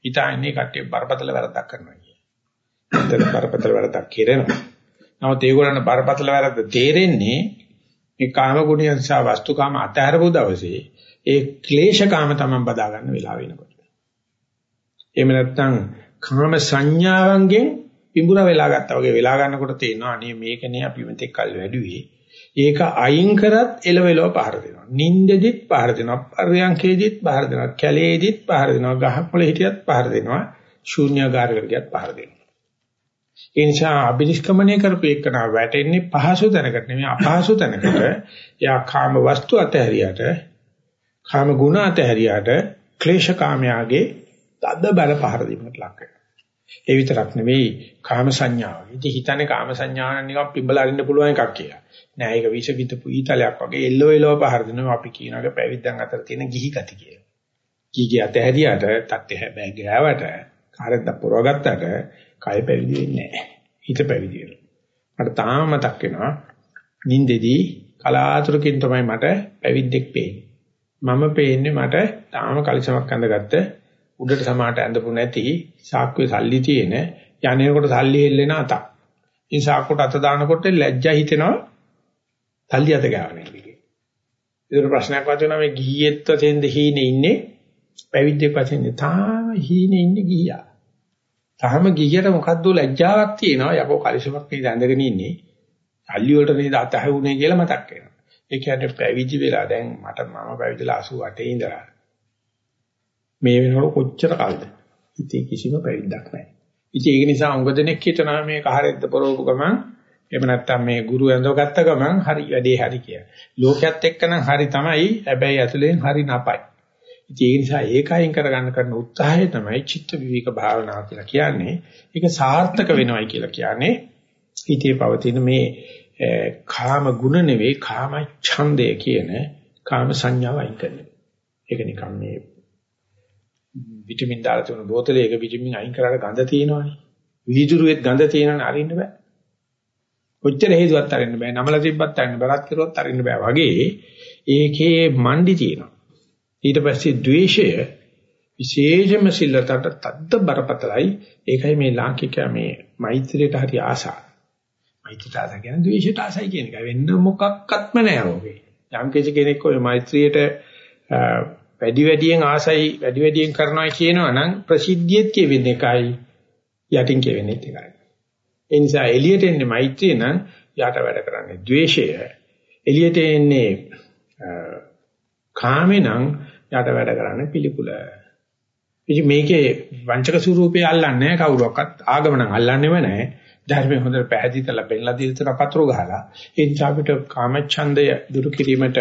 හිතන්නේ කට්ටිය බරපතල වැරද්දක් කරනවා ඇත්තට බරපතල වැරද්දක් කෙරෙනවා. නමුත් ඒගොල්ලන් බරපතල වැරද්ද තේරෙන්නේ මේ කාම ගුණයන් සහ වස්තුකාම අතහැරපු දවසේ ඒ ක්ලේශකාම තමයි බදා ගන්න වෙලාව වෙනකොට. එහෙම නැත්නම් කාම සංඥාවන්ගෙන් පිඹුර වෙලා ගත්තා වගේ වෙලා ගන්නකොට තේරෙනවා අනේ මේකනේ අපි මෙතෙක් කල් වැඩුවේ. ඒක අයින් කරත් එලවෙලව පහර දෙනවා. නින්දෙදිත් පහර දෙනවා. පර්යංකේදිත් පහර දෙනවා. කැලේදිත් පහර දෙනවා. ගහක් මොලේ හිටියත් පහර දෙනවා. ශූන්‍යagaraකට ගියත් පහර දෙනවා. ඒ නිසා අබිනිෂ්ක්‍මණය කරපු එකන වැටෙන්නේ පහසු තැනකට නෙමෙයි අපහසු තැනකට. එයා කාම වස්තු අතහැරියට, කාම ගුණ අතහැරියට, ක්ලේශ කාමයාගේ තද බල පහර දීමකට ලක් වෙනවා. ඒ විතරක් නෙවෙයි කාම සංඥාව. ඉතින් හිතන්නේ කාම සංඥාව නිකන් පිඹලා අරින්න පුළුවන් එකක් කියලා. නෑ ඒක විෂ විදපු ඊතලයක් වගේ එල්ලෝ එල්ලෝ පහර දෙනවා අපි කියනවාගේ පැවිද්දන් අතර තියෙන ගිහි ගති කියලා. කීකිය අතහැරියට තත්ත්වය හැබැයි ගෑවට කාරෙන්ද පුරවගත්තට කය පැවිදි වෙන්නේ නැහැ. හිත පැවිදි වෙනවා. මට තාම මතක් වෙනවා නින්දෙදී කලාතුරකින් තමයි මට පැවිද්දෙක් පේන්නේ. මම පේන්නේ මට තාම කලිසමක් අඳගත්ත උඩට සමාට ඇඳපු නැති සාක්කුවේ සල්ලි තියෙන යන්නේකොට සල්ලි හෙල්ලෙන අතක්. ඉතින් සාක්කුවට අත දානකොට ලැජ්ජා හිතෙනවා තල්ලි අත ගාවනේ කියලා. ඒක ප්‍රශ්නයක් වතුනා මේ ගිහියෙත් වශයෙන් දෙහීනේ ඉන්නේ පැවිද්දෙක් වශයෙන් තාම හීනේ ඉන්නේ ගිහියා. තාම ගිහියට මොකද්ද ලැජ්ජාවක් තියෙනවා යකෝ කලිසමක් නේද ඇඳගෙන ඉන්නේ. තල්ලි වලට නේද අත හැවුනේ කියලා මතක් වෙනවා. ඒ කියන්නේ පැවිදි වෙලා දැන් මට මම පැවිදිලා 88 ඉඳලා මේ වෙනකොට කොච්චර කල්ද? ඉතින් කිසිම පැවිද්දක් නැහැ. ඉතින් ඒක නිසා උඟ දෙනෙක් හිතනවා මේ කහරෙද්ද පරෝපු ගමන් එහෙම නැත්නම් මේ ගුරු ඇඳවගත්ත ගමන් හරි වැඩේ හරි කියලා. ලෝකයේත් එක්කනම් හරි තමයි හැබැයි ඇතුලෙන් හරි නපයි. ඉතින් ඒ නිසා ඒකයින් කරගන්න කරන උත්සාහය තමයි චිත්ත විවික භාවනාව කියලා කියන්නේ. ඒක සාර්ථක වෙනවයි කියලා කියන්නේ. හිතේ පවතින මේ කාම ගුණ නෙවෙයි කාම ඡන්දය කියන කාම සංඥාව අයින් කරනවා. ඒක නිකන් මේ විටමින් දාලා තියෙන බෝතලයක විටමින් අයින් කරලා ගඳ තියෙනවනේ. වීදුරුවෙත් ගඳ තියෙනවනේ අරින්න බෑ. කොච්චර හේතුවක් අරින්න බෑ. නමල තිබ්බත් අරින්න බෑ. රත් කරුවත් අරින්න බෑ වගේ ඒකේ මණ්ඩි තියෙනවා. ඊට පස්සේ ද්වේෂය විශේෂම සිල්ලතට තද්ද බරපතලයි. ඒකයි මේ ලාංකිකයා මේ මෛත්‍රියට හරි ආසා. මෛත්‍රියට ආසා කියන්නේ ද්වේෂයට ආසයි කියන එක. වෙන්න මොකක්වත්ම නෑ ඔගේ. යම් කෙනෙක් ඔය මෛත්‍රියට වැඩි වැඩියෙන් ආසයි වැඩි වැඩියෙන් කරනවා කියනවා නම් ප්‍රසිද්ධියත් කියවෙන එකයි යටින් කියවෙන්නේ එකයි. ඒ නිසා එළියට එන්නේ මෛත්‍රිය නම් යට වැඩ කරන්නේ ද්වේෂය. එළියට එන්නේ කාමේ නම් යට වැඩ කරන්නේ පිළිකුල. ඉතින් මේකේ වංචක ස්වරූපේ අල්ලන්නේ නැහැ කවුරක්වත් ආගම නම් අල්ලන්නේම නැහැ. ධර්මයේ හොඳට පැහැදිලි කරලා පෙන්ලා දීලා තන පත්‍රෝ ගහලා ඒ නිසා අපිට කාමච්ඡන්දය දුරු කිරීමට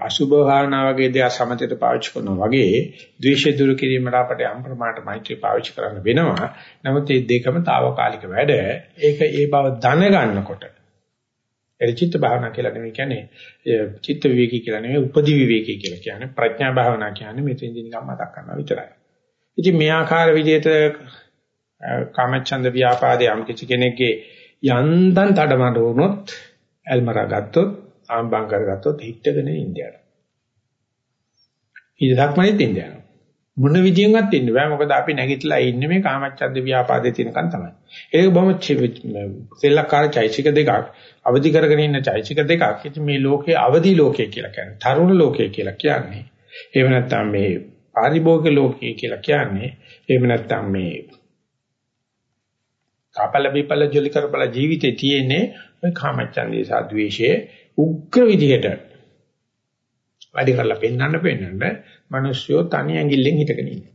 අසුභ භාවනා වගේ දේ සමතේට පාවිච්චි කරනවා වගේ ද්වේෂය දුරු කිරීමට අපට යම් ප්‍රමාණයට මෛත්‍රී පාවිච්චි කරන්න වෙනවා. නමුත් මේ දෙකම తాවකාලික වැඩ. ඒක ඒ බව දැනගන්නකොට ඒ චිත්ත භාවනා කියලා නෙමෙයි කියන්නේ චිත්ත විවේකී කියලා නෙමෙයි උපදි විවේකී කියලා කියන්නේ ප්‍රඥා භාවනා කියන්නේ මෙතෙන්දී නිකම් මතක් කරනවා විතරයි. ඉතින් මේ ආකාර විදිහට කාමච්ඡන්ද ව්‍යාපාදේ යම් කිසි කෙනෙක්ගේ යන්තම් තඩමඩ වුණොත් ඇල්මරා ගත්තොත් ආම්බම් කරගත්තොත් හිටගෙන ඉන්දියාවට. ඉදක්මනෙත් ඉන්දියාවට. මොන විදියෙන්වත් ඉන්න බෑ මොකද අපි නැගිටලා ඉන්නේ මේ කාමච්ඡන්ද ව්‍යාපාදේ තියෙනකන් තමයි. ඒක බොහොම සෙල්ලක්කාර චෛසික දෙකක්. අවදි කරගෙන ඉන්න චෛසික දෙකක්. ඉතින් මේ ලෝකේ අවදි ලෝකය කියලා කියන්නේ. තරුණ ලෝකය කියලා කියන්නේ. එහෙම නැත්නම් මේ පාරිභෝගික ලෝකය කියලා කියන්නේ. එහෙම නැත්නම් මේ කාපල බිපල ජොලි කරපල ජීවිතේ තියෙන්නේ ඔය කාමච්ඡන්දේ සහ ද්වේෂයේ උග්‍ර විදිහට වැඩි කරලා පෙන්වන්න පෙන්වන්න මිනිස්සුયો තනි ඇඟිල්ලෙන් හිටගෙන ඉන්නේ.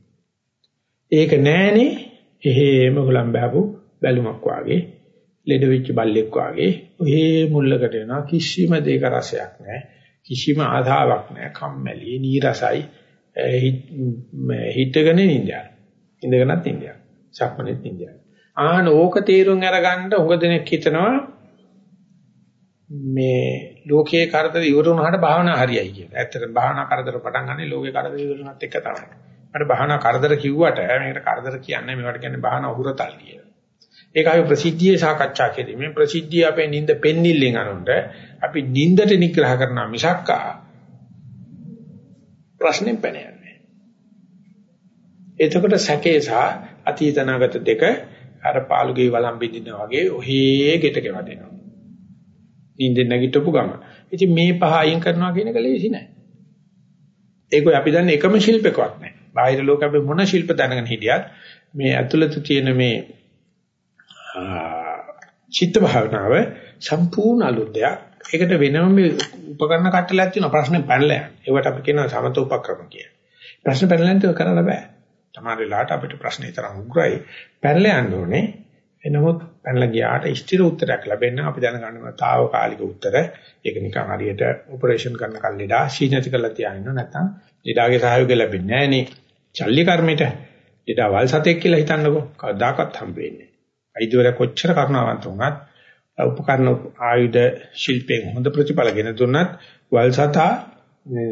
ඒක නෑනේ. එහෙම හුලම් බහපු බැලුමක් වාගේ ලෙඩ වෙච්ච බල්ලෙක් වාගේ ඔහේ මුල්ලකට එනවා. කිසිම දෙයක රසයක් නෑ. කිසිම ආධාවක් නෑ. කම්මැලි නීරසයි. හිටගෙන ඉඳියා ඉඳගෙනත් ඉඳියා සක්මනෙත් ඉඳියා ආන ඕක තීරුම් අරගන්න උඟ දෙනෙක් හිතනවා මේ ලෝකයේ කරදර ඉවර වුණාට භාවනා හරියයි කියලා. ඇත්තටම භාවනා කරදර පටන් ගන්නේ ලෝකේ කරදර ඉවර වුණත් එක තමයි. මට භාවනා කරදර කිව්වට මේකට කරදර කියන්නේ මේවට කියන්නේ භාවනා උහුරතල් කියලා. ඒක අපි ප්‍රසිද්ධියේ සාකච්ඡා කෙරීමේ ප්‍රසිද්ධිය අපේ නිින්ද පෙන්නිල්ලෙන් අනුන්ට අපි නිින්දට නිග්‍රහ කරනවා මිසක්කා ප්‍රශ්නෙම් පැනයන්නේ. එතකොට සැකේ සහ අතීතනාගත දෙක අර පාළුගේ වළම් බින්දිනා වගේ ඔහේ ගෙට ගෙවදෙනවා. නිින්දෙන් නැගිටපු ගම. ඉතින් මේ පහ අයින් කරනවා කියන එක ලේසි නෑ. ඒක අපි දන්නේ එකම ශිල්පකවත් නෑ. බාහිර ලෝක අපි මොන ශිල්ප දැනගෙන හිටියත් මේ ඇතුළත තියෙන මේ චිත්ත භාවනාව සම්පූර්ණ අලුත් දෙයක්. ඒකට වෙනම උපකරණ කට්ටලයක් තියෙනවා ප්‍රශ්නේ පැනලා යන. ඒවට අපි කියනවා සමත උපක්‍රම කියලා. ප්‍රශ්න පැනලා යන්න කරන්න බෑ. තමයි වෙලාවට අපිට ප්‍රශ්නේ තරම් උග්‍රයි. පැනලා යන්න ඕනේ. එනමුත් පැනලා ගියාට ස්ථිර උත්තරයක් ලැබෙන්න අපි දැනගන්නවා తాවකාලික උත්තර. ඒක නිකන් හරියට ඔපරේෂන් කරන කල්ලිඩා ශීනති කරලා තියාගෙන නැත්නම් ඊඩාගේ සහයෝගය ලැබෙන්නේ නැහැ නේ. චල්ලි කර්මෙට ඊඩා වල් සතෙක් කියලා හිතන්නකෝ. කවදාකවත් හම්බෙන්නේ නැහැ. අයිතිවර කොච්චර කරුණාවන්ත වුණත් උපකරණ ආයුධ ශිල්පයෙන් හොඳ ප්‍රතිඵලගෙන දුන්නත් වල් සතා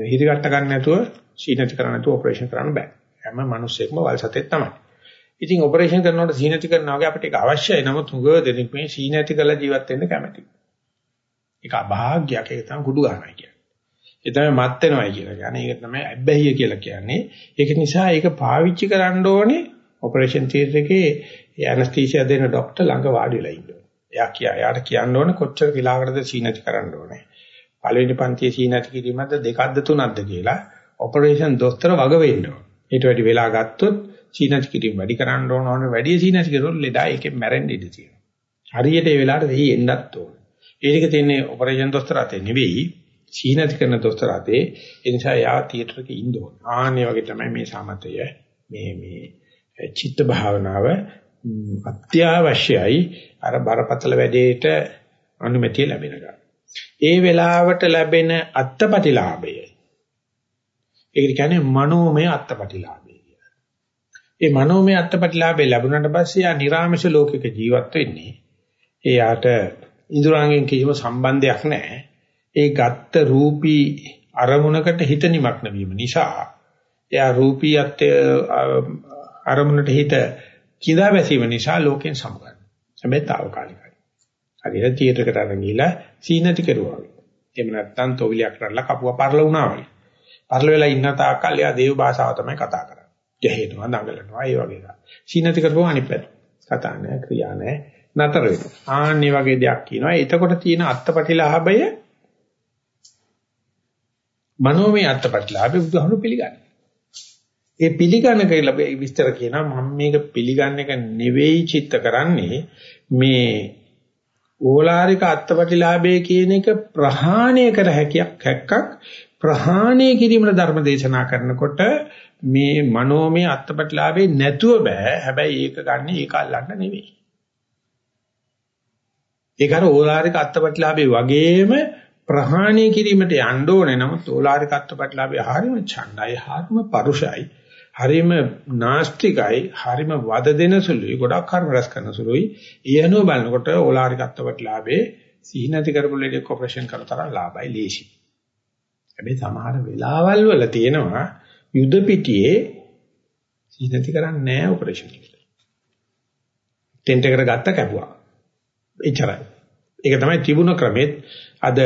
හිරිගට්ට ගන්න නැතුව ශීනති කරන්න නැතුව ඔපරේෂන් කරන්න බෑ. හැම මිනිස්සෙක්ම වල් සතෙක් තමයි. ඉතින් ඔපරේෂන් කරනකොට සීනති කරනවා වගේ අපිට ඒක අවශ්‍යයි. නමුත් හුඟ දෙනෙක් මේ සීනති කරලා ජීවත් වෙන්න කැමතියි. ඒක අභාග්‍යයක්. ඒක තමයි කුඩු ගන්නයි කියන්නේ. ඒ තමයි මත් වෙනවයි කියලා කියන්නේ. ඒක තමයි අබ්බැහිය කියලා කියන්නේ. ඒක නිසා ඒක පාවිච්චි කරන්න ඕනේ ඔපරේෂන් තියටර් එකේ ඇනස්තීසියා දෙන ડોක්ටර් ළඟ වාඩි වෙලා ඉන්න ඕනේ. එයා කියා එයාට කියන්න ඕනේ කොච්චර විලාකටද සීනති කරන්න ඕනේ. පළවෙනි පන්තියේ සීනති කිරීමද දෙකක්ද තුනක්ද කියලා ඔපරේෂන් දොස්තර වග වෙන්න ඕනේ. ඊට වැඩි වෙලා ගත්තොත් සීනති කිරීම වැඩි කරන්න ඕන ඕනේ වැඩි සීනති කරොත් ලෙඩා ඒකෙන් මැරෙන්න ඉඩ තියෙනවා. හරියට ඒ වෙලාවට වෙහි එන්නත් ඕනේ. ඒක තියෙන්නේ ඔපරේෂන් දොස්තර අතේ නෙවෙයි සීනති කරන දොස්තර අතේ. ඒ නිසා යා තියටර් එකේ ඉන්න ඕනේ. ආන්නේ වගේ තමයි මේ සමතය මේ මේ චිත්ත භාවනාව අත්‍යවශ්‍යයි අර බරපතල වැඩේට අනුමැතිය ලැබෙන ගන්න. ඒ වෙලාවට ලැබෙන අත්පටිලාභය. ඒක කියන්නේ මනෝමය අත්පටිලාභය කියලා. ඒ මනෝමය අත්පටිලාභය ලැබුණාට පස්සේ ආ නිර්ආමෂ ලෝකයක ජීවත් වෙන්නේ. එයාට ඉඳුරාංගෙන් කිසිම සම්බන්ධයක් නැහැ. ඒ ගත්ත රූපී අරමුණකට හිත නිමක්න වීම නිසා එයා රූපී අරමුණට හිත කිඳා බැසීම නිසා ලෝකෙන් සමගන්න. හැබැයි తాවකාලිකයි. හරියට තියටරකට අරන් ගිහලා සීනති කෙරුවා වගේ. එහෙම නැත්නම් තොවිලයක් කරලා කපුව පරල වුණා වගේ. පරල වෙලා ඉන්න තාක්කල් එයා දේව භාෂාව තමයි කතා කරන්නේ. ගැහෙනවා, දඟලනවා, ඒ වගේ එකක්. සීනති කරපුවා අනිත් පැත්ත. කතා නැහැ, ක්‍රියා නැහැ, නතර වෙනවා. ආන්නේ වගේ දෙයක් කියනවා. එතකොට තියෙන අත්පටිලාභය මනෝමය අත්පටිලාභය බුදුහාමුදුරු පිළිගන්නේ. ඒ පිළිගන්න කියලා විස්තර කියනවා මම මේක පිළිගන්න එක නෙවෙයි චිත්ත කරන්නේ මේ ඕලාරික අත්පටිලාභයේ කියන එක ප්‍රහාණය කර හැකියක් හැක්කක් ප්‍රහාණය කිරීමන ධර්ම දේශනා කරනකොට මේ මනෝමය අත්පටිලාභේ නැතුව බෑ. හැබැයි ඒක ගන්න ඒක අල්ලන්න නෙවෙයි. ඒක අර ඕලාරික අත්පටිලාභේ වගේම ප්‍රහාණය කිරීමට යන්න ඕනේ. නමුත් ඕලාරික අත්පටිලාභේ හරියම ඡණ්ඩයි හරිම පරුෂයි හරිම නාස්තිකයි හරිම වද දෙන සුළුයි ගොඩක් කර්ම රැස් කරන සුළුයි. ඊයනෝ බලනකොට ඕලාරිකත්වයට ලාභේ සිහි නැති කරපු ලෙඩේ කොපරේෂන් කරන තරම් ලාභයි ලේසි හැබැයි සමහර වෙලාවල් වල තියෙනවා යුද පිටියේ සිහි නැති කරන්නේ නැහැ ඔපරේෂන් එකට ටෙන්ට් එකට ගත්ත කැපුවා එච්චරයි ඒක තමයි තිබුණ ක්‍රමෙත් අද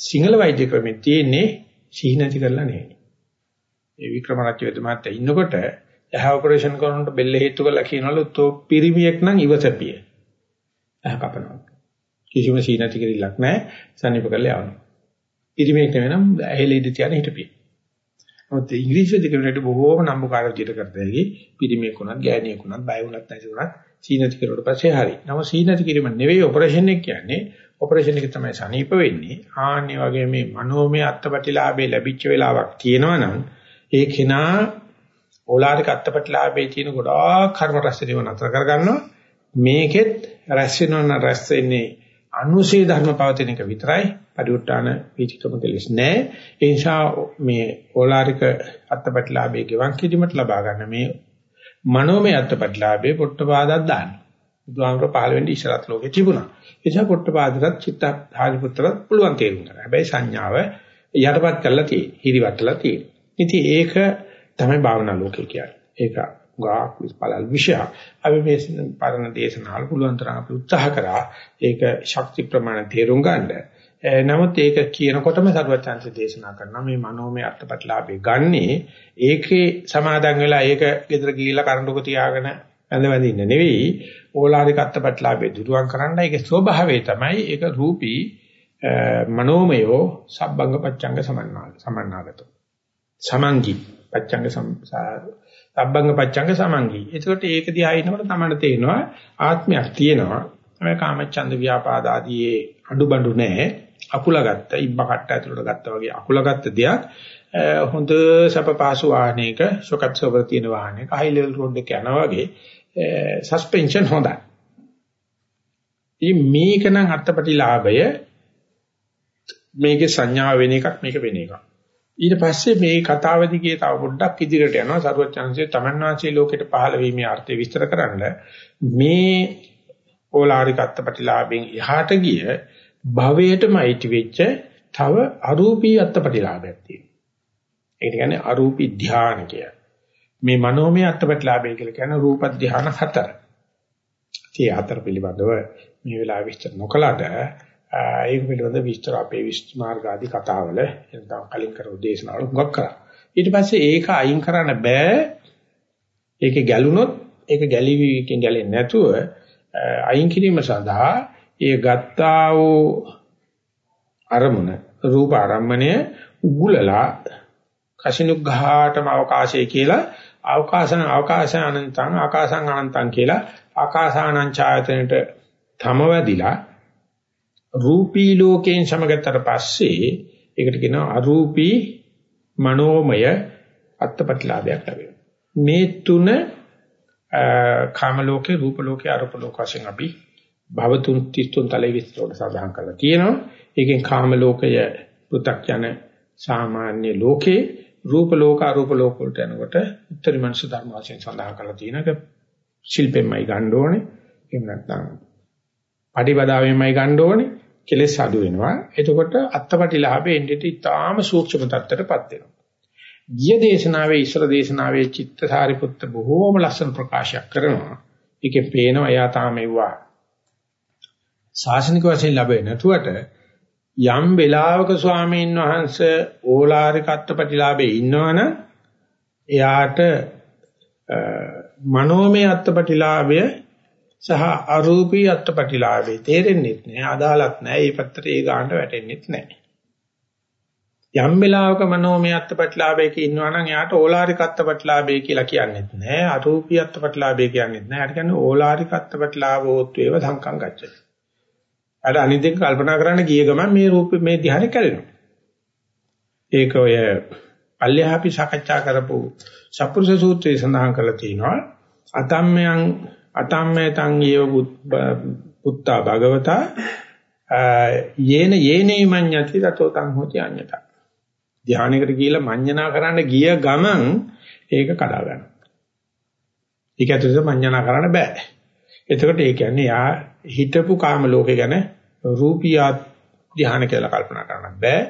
සිංහල වෛද්‍ය ක්‍රමෙත් තියෙන්නේ සිහි නැති කරලා නෙවෙයි ඒ වික්‍රමරච්ච වෙදමාත් ඉන්නකොට ඇහ ඔපරේෂන් කරනකොට බෙල්ල හේතු කරලා කියනවලු තෝ පිරිමියෙක් නම් ඉවසපිය. ඇහ කපනවා. කිසිම සීනති කිරිල්ලක් නැහැ. සනීප කරලා යවනවා. පිරිමියෙක් නෙවෙනම් ඇහෙල ඉඳ තියන හිටපිය. මොකද ඉංග්‍රීසි දෙකකට බොහෝම නම්බුකාර විදිහට කරදැයි පිරිමියෙක් උනත් ගෑණියෙක් උනත් බය උනත් නැති උනත් සීනති කරුවට පස්සේ හරි. නම සීනති කිරීම නෙවෙයි ඔපරේෂන් එක කියන්නේ. ඔපරේෂන් එක තමයි සනීප වෙන්නේ. ආන්නේ වගේ මේ මනෝමය අත්පටිලාභේ ලැබිච්ච වෙලාවක් තියෙනවා නම් ඒ කෙනා ඕලාරික අත්පත්ලාභයේ තියෙන ගොඩාක් කර්ම රැස් වීම නතර කරගන්නවා. මේකෙත් රැස් වෙනවන රැස් වෙන්නේ අනුශේ ධර්ම පවතින එක විතරයි. පරිඋත්තාන පීඨිකම කෙලස් නැහැ. ඒ නිසා මේ ඕලාරික අත්පත්ලාභයේ ගෙවන් කිරීමට ලබා ගන්න මේ මනෝමය අත්පත්ලාභයේ පොට්ටපාදක් දාන්න. බුදුහාමර පහළ වෙන්නේ ඉස්සරත් ලෝකේ තිබුණා. ඒ නිසා පොට්ටපාදකට චිත්ත ධාරිපුත්‍රත් පුළුවන් තේරුම් ගන්න. හැබැයි සංඥාව යටපත් කරලා තියෙන්නේ. හිරිවට්ටලා තියෙන්නේ. ඉතින් ඒක තමයි භාවනා ලෝකේ කියන්නේ. ඒක ගාක් විස්පලල් විෂය. අපි මේ පරණ දේශනාවල පුළුවන් තරම් අපි උත්සාහ කරා ඒක ශක්ති ප්‍රමාණ තේරුම් ගන්න. Eh, නමුත් ඒක කියනකොටම සරුවචාන්සේ දේශනා කරනවා මේ මනෝමය අර්ථපටලාභේ ගන්නේ ඒකේ සමාදන් වෙලා ඒක gedara ගිහිලා කරඬුක තියාගෙන ඇඳ වැඳින්න නෙවෙයි ඕලාරික අර්ථපටලාභේ දුරුවන් කරන්න ඒකේ ස්වභාවය තමයි ඒක රූපී eh, මනෝමයෝ සබ්බංග පච්ඡංග සමන්නාගතෝ සමංගි පච්ඡංග සම්බංග පච්ඡංග සමංගි. එතකොට ඒක දිහා ඉන්නකොට තමයි තේරෙනවා ආත්මයක් තියෙනවා. මේ කාමච්ඡන්ද ව්‍යාපාද ආදී අඩුබඩු නැහැ. අකුලගත්ත ඉබ්බ කට්ට ඇතුළට ගත්තා වගේ අකුලගත්ත දෙයක් හොඳ සප පාසු වාහනයක ෂොකට් සෝවර තියෙන වාහනයක හයි ලෙවල් රෝඩ් එක යනවා වගේ සස්පෙන්ෂන් හොඳයි. ඉතින් මේක නම් අත්පටිලාභය මේකේ සංඥා වෙන එකක් මේක වෙන එකක්. ඊට පස්සේ මේ කතාව දිගේ තව පොඩ්ඩක් ඉදිරියට යනවා සරුවචාන්සේ තමන් වාසේ ලෝකෙට පහළ වීමේ අර්ථය විස්තර කරන්න මේ ඕලාරික අත්පටිලාභෙන් එහාට ගිය භවයටම අයිති වෙච්ච තව අරූපී අත්පටිලාභයක් තියෙනවා. ඒ කියන්නේ අරූපී ධානය කිය. මේ මනෝමය අත්පටිලාභය කියලා කියන රූප ධාන හතර. ඒ හතර පිළිබඳව මේ වෙලාව විස්තර නොකලට ඒක පිළිබඳ විස්තර අපේ විස්තර මාර්ග ආදී කතාවල එතන කලින් කරපු දේශනාවල හුඟක් කරා. ඊට පස්සේ ඒක අයින් කරන්න බෑ. ඒකේ ගැලුනොත් ඒක ගැලවිකින් ගැලෙන්නේ නැතුව අයින් කිරීම සඳහා ඒ ගත්තා වූ අරමුණ රූප ආරම්මණය උගුලලා කසිනුග්ඝාටම අවකාශය කියලා අවකාශන අවකාශ අනන්තං ආකාසං අනන්තං කියලා ආකාසානං ඡායතනට තමවැදිලා රූපී ලෝකයෙන් සමගත්තට පස්සේ ඒකට කියනවා අරූපී මනෝමය අත්පත්ලාභයක් ලැබෙනවා. මේ තුන කාම ලෝකේ රූප ලෝකේ අරූප ලෝක වශයෙන් අපි භව තුන් 33 තලයේ විස්තරවල සඳහන් කරලා තියෙනවා. ඒකෙන් කාම ලෝකය පෘථග්ජන සාමාන්‍ය ලෝකේ රූප ලෝක අරූප ලෝක වලට යනකොට උත්තරී මනස ධර්ම වශයෙන් සඳහන් කරලා තියෙනවා. ශිල්පෙන්මයි ගන්න ඕනේ. එහෙම නැත්නම් පටිපදාවෙන්මයි ගන්න ඕනේ. කෙලෙස් අඩු වෙනවා. එතකොට අත්පටිලාභේ එන්නේ ඉතාම සූක්ෂම තත්ත්වයටපත් වෙනවා. ගිය දේශනාවේ ඉස්සර දේශනාවේ චිත්ත සාරිපුත්ත බොහෝම ලස්සන ප්‍රකාශයක් කරනවා. ඒකේ පේනවා එයා තාම එවුවා. ශාසනික වශයෙන් ලැබෙන්නේ නැතුවට යම් වෙලාවක ස්වාමීන් වහන්සේ ඕලාරික අත්පටිලාභේ ඉන්නවනම් එයාට මනෝමය අත්පටිලාභය සහ අරූපී අත්පටිලාභේ තේරෙන්නේ නැහැ අදාළත් නැහැ මේ පැත්තට ඒ ගානට වැටෙන්නේ නැහැ යම් වෙලාවක මනෝමය අත්පටිලාභයක ඉන්නවා නම් එයාට ඕලාරික අත්පටිලාභය කියලා කියන්නේත් නැහැ අරූපී අත්පටිලාභය කියන්නේත් නැහැ. ඒකට කියන්නේ ඕලාරික අත්පටිලාභෝත් වේව සංකම් ගච්ඡති. අර අනිත් එක කල්පනා කරන්න ගිය ගමන් මේ රූපේ මේ ධ්‍යානෙ කැඩෙනවා. ඒක ඔය පල්ලෙහාපි සාකච්ඡා කරපු සප්පුරුෂ සූත්‍රයේ සඳහන් කරලා තියෙනවා. අතම්මයන් අතම්මයතං යේව පුත්තා භගවතා යේන යේනේ මඤ්ඤති තතෝ තං හොති අඤ්ඤතා. ධානයකට කියලා මඤ්ඤණා කරන්න ගිය ගමන් ඒක කඩා ගන්නවා. ඒක ඇතුළත මඤ්ඤණා කරන්න බෑ. එතකොට ඒ කියන්නේ යා හිතපු කාම ලෝකේ ගැන රූපියා ධ්‍යාන කියලා කල්පනා කරන්නත් බෑ.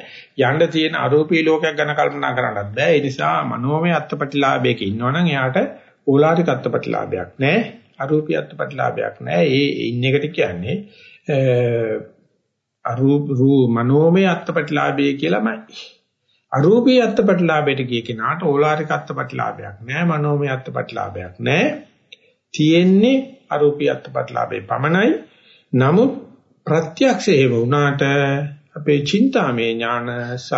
යන්න තියෙන අරූපී ලෝකයක් ගැන කල්පනා කරන්නත් බෑ. ඒ නිසා මනෝමය අත්පටිලාභයක ඉන්නවනම් එයාට ඕලාරික අත්පටිලාභයක් නෑ. අරූපී අත්පටිලාභයක් නෑ. ඒ ඉන්න එකට කියන්නේ අරූප රූ මනෝමය අත්පටිලාභය කියලාමයි. අරූපී අත්පටිලාභයට ගිය කෙනාට ඕලාරික අත්පටිලාභයක් නෑ. මනෝමය අත්පටිලාභයක් නෑ. තියෙන්නේ අරූපී අත්පටිලාභේ පමණයි. නමුත් ප්‍රත්‍යක්ෂ හේව වුණාට අපේ චින්තාමේ ඥාන සහ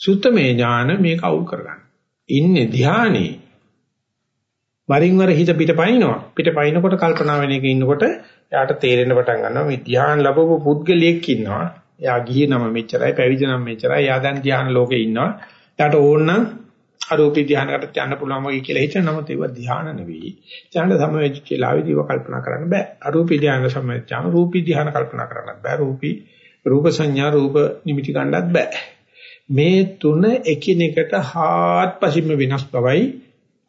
සුත්තමේ ඥාන මේක අවුල් කරගන්න. ඉන්නේ ධානයේ. වරින් වර හිත පිට පනිනවා. පිට පනිනකොට කල්පනා වෙන එක ඉන්නකොට යාට තේරෙන්න පටන් ගන්නවා මේ ධානය ලැබපු පුද්ගලයෙක් ඉන්නවා. එයා ගිහි නම මෙච්චරයි පැවිදි නම මෙච්චරයි. එයා දැන් ධානය ලෝකේ ඉන්නවා. එයාට ඕන නම් අරූපී ධානයකට යන්න පුළුවන් වගේ කියලා හිතන නමුත් ඒව ධාන නෙවෙයි. ධාන සමවෙච්ච කියලා ආවිදීව කල්පනා කරන්න බෑ. අරූපී ධාන සමවෙච්චාම රූපී ධාන කල්පනා කරන්නත් බෑ. රූපී රූප සංඥා රූප නිමිති ගන්නත් බෑ. මේ තුන එකිනෙකට හාත්පසින්ම වෙනස් බවයි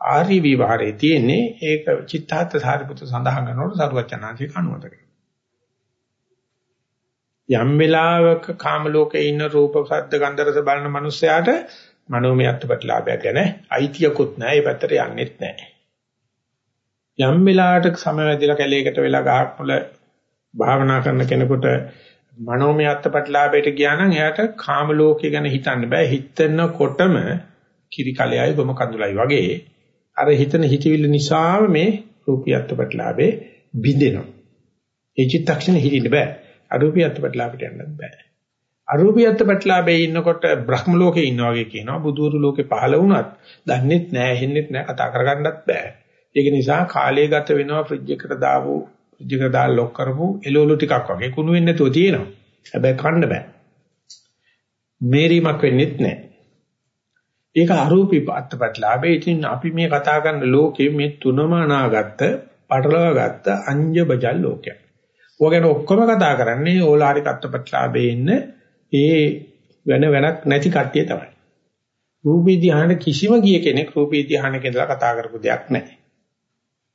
ආර්ය විවරේ තියෙන්නේ. ඒක චිත්තාත් සාරිපුත්‍ර සඳහන් කරනකොට සරුවචනාංශික අනුමතක. යම් වෙලාවක කාම ලෝකේ ඉන්න රූප, ශබ්ද, ගන්ධ, රස බලන මිනිස්සයාට මනෝමය අත්පත්ලාභයක් ගැන අයිතියකුත් නැහැ. ඒ පැත්තට යන්නෙත් නැහැ. යම් වෙලාවකට සමවැදිලා කැලේකට වෙලා ගහක් මුල භාවනා කරන කෙනෙකුට මනෝමය අත්පත්ලාභයට ගියා නම් එයාට කාම ලෝකය ගැන හිතන්න බෑ. හිතනකොටම කිරි කලෙයි ගොම කඳුලයි වගේ අර හිතන හිතවිල්ල නිසාම මේ රූපී අත්පත්ලාභේ බිඳෙනවා. ඒ චිත්තක්ෂණෙ හිතින්න බෑ. අරූපී අත්පත්ලාභයට යන්නත් බෑ. අරූපියත් ප්‍රතිලාභයේ ඉන්නකොට බ්‍රහ්ම ලෝකේ ඉන්නා වගේ කියනවා. බුදුරු ලෝකේ පහළ වුණත් දන්නෙත් නෑ හෙන්නෙත් නෑ කතා කරගන්නත් බෑ. ඒක නිසා කාලය ගත වෙනවා ෆ්‍රිජ් එකට දාපු ෆ්‍රිජ් එකට දාලා ලොක් කරපු එළවලු ටිකක් වගේ. කුණු වෙන්නේ නැතුව තියෙනවා. හැබැයි කන්න බෑ. මේරීමක් වෙන්නෙත් නෑ. ඒක අරූපී අත්පත්ලාභේ ඉතින් අපි මේ කතා කරන ලෝකේ මේ තුනම අනාගත්ත පටලවාගත්ත අංජ බජල් ලෝකයක්. ඔය ගැන ඔක්කොම කතා කරන්නේ ඕලාරික අත්පත්ලාභේ ඉන්න ඒ වෙන වෙනක් නැති කට්ටිය තමයි. රූපී ධ්‍යාන කිසිම ගිය කෙනෙක් රූපී ධ්‍යානක ඉඳලා කතා කරපු දෙයක් නැහැ.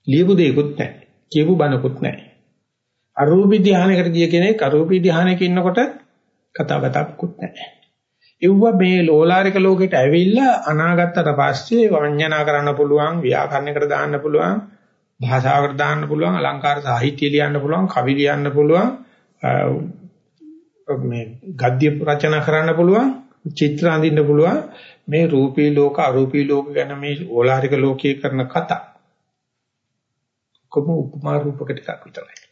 ලියපු දෙයක්වත් නැහැ. කියපු බණකුත් නැහැ. අරූපී ධ්‍යානයකට ගිය කෙනෙක් අරූපී ධ්‍යානයක ඉන්නකොට කතා බතකුත් නැහැ. ඒව මේ ලෝලාරික ලෝකෙට ඇවිල්ලා අනාගතතර පස්සේ වඤ්ඤනා කරන්න පුළුවන්, ව්‍යාකරණයකට දාන්න පුළුවන්, භාෂාවකට දාන්න පුළුවන්, අලංකාර සාහිත්‍ය ලියන්න පුළුවන්, කවි ලියන්න පුළුවන්, මේ ගද්‍ය රචනා කරන්න පුළුවන් චිත්‍ර අඳින්න පුළුවන් මේ රූපී ලෝක අරූපී ලෝක ගැන මේ ඕලාරික ලෝකයේ කරන කතා කොහොම උපමා රූපක ටිකක් විතරයි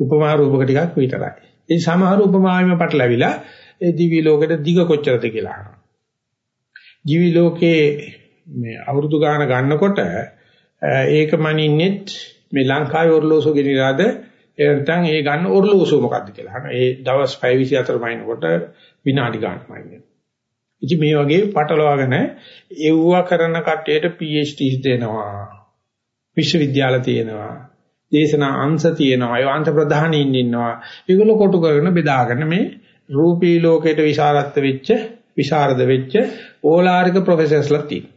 උපමා රූපක ටිකක් විතරයි. ඒ සමහර උපමාවෙම පටලැවිලා ඒ දිවි ලෝකෙට දිග කොච්චරද කියලා අහනවා. දිවි ලෝකේ මේ අවුරුදු ගාන ගන්නකොට ඒක මනින්නෙත් මේ ලංකාවේ ඔර්ලෝසුව ගෙනිලාද එතන ඒ ගන්න ඔර්ලෝසුව මොකද්ද කියලා අහනවා. ඒ දවස් 5:24 මයින්කොට විනාඩි ගානක් මයින් ඉතින් මේ වගේ පටලවාගෙන එව්ව කරන කට්ටියට PhD දෙනවා. විශ්වවිද්‍යාල තියෙනවා. දේශනා අංශ තියෙනවා. ඒ අංශ ප්‍රධානීන් ඉන්නවා. ඒගොල්ලෝ කොටු කරගෙන බෙදාගෙන මේ රූපී ලෝකයට විශාරත්ව වෙච්ච විශාරද වෙච්ච ඕලාරික ප්‍රොෆෙසර්ස්ලා තියෙනවා.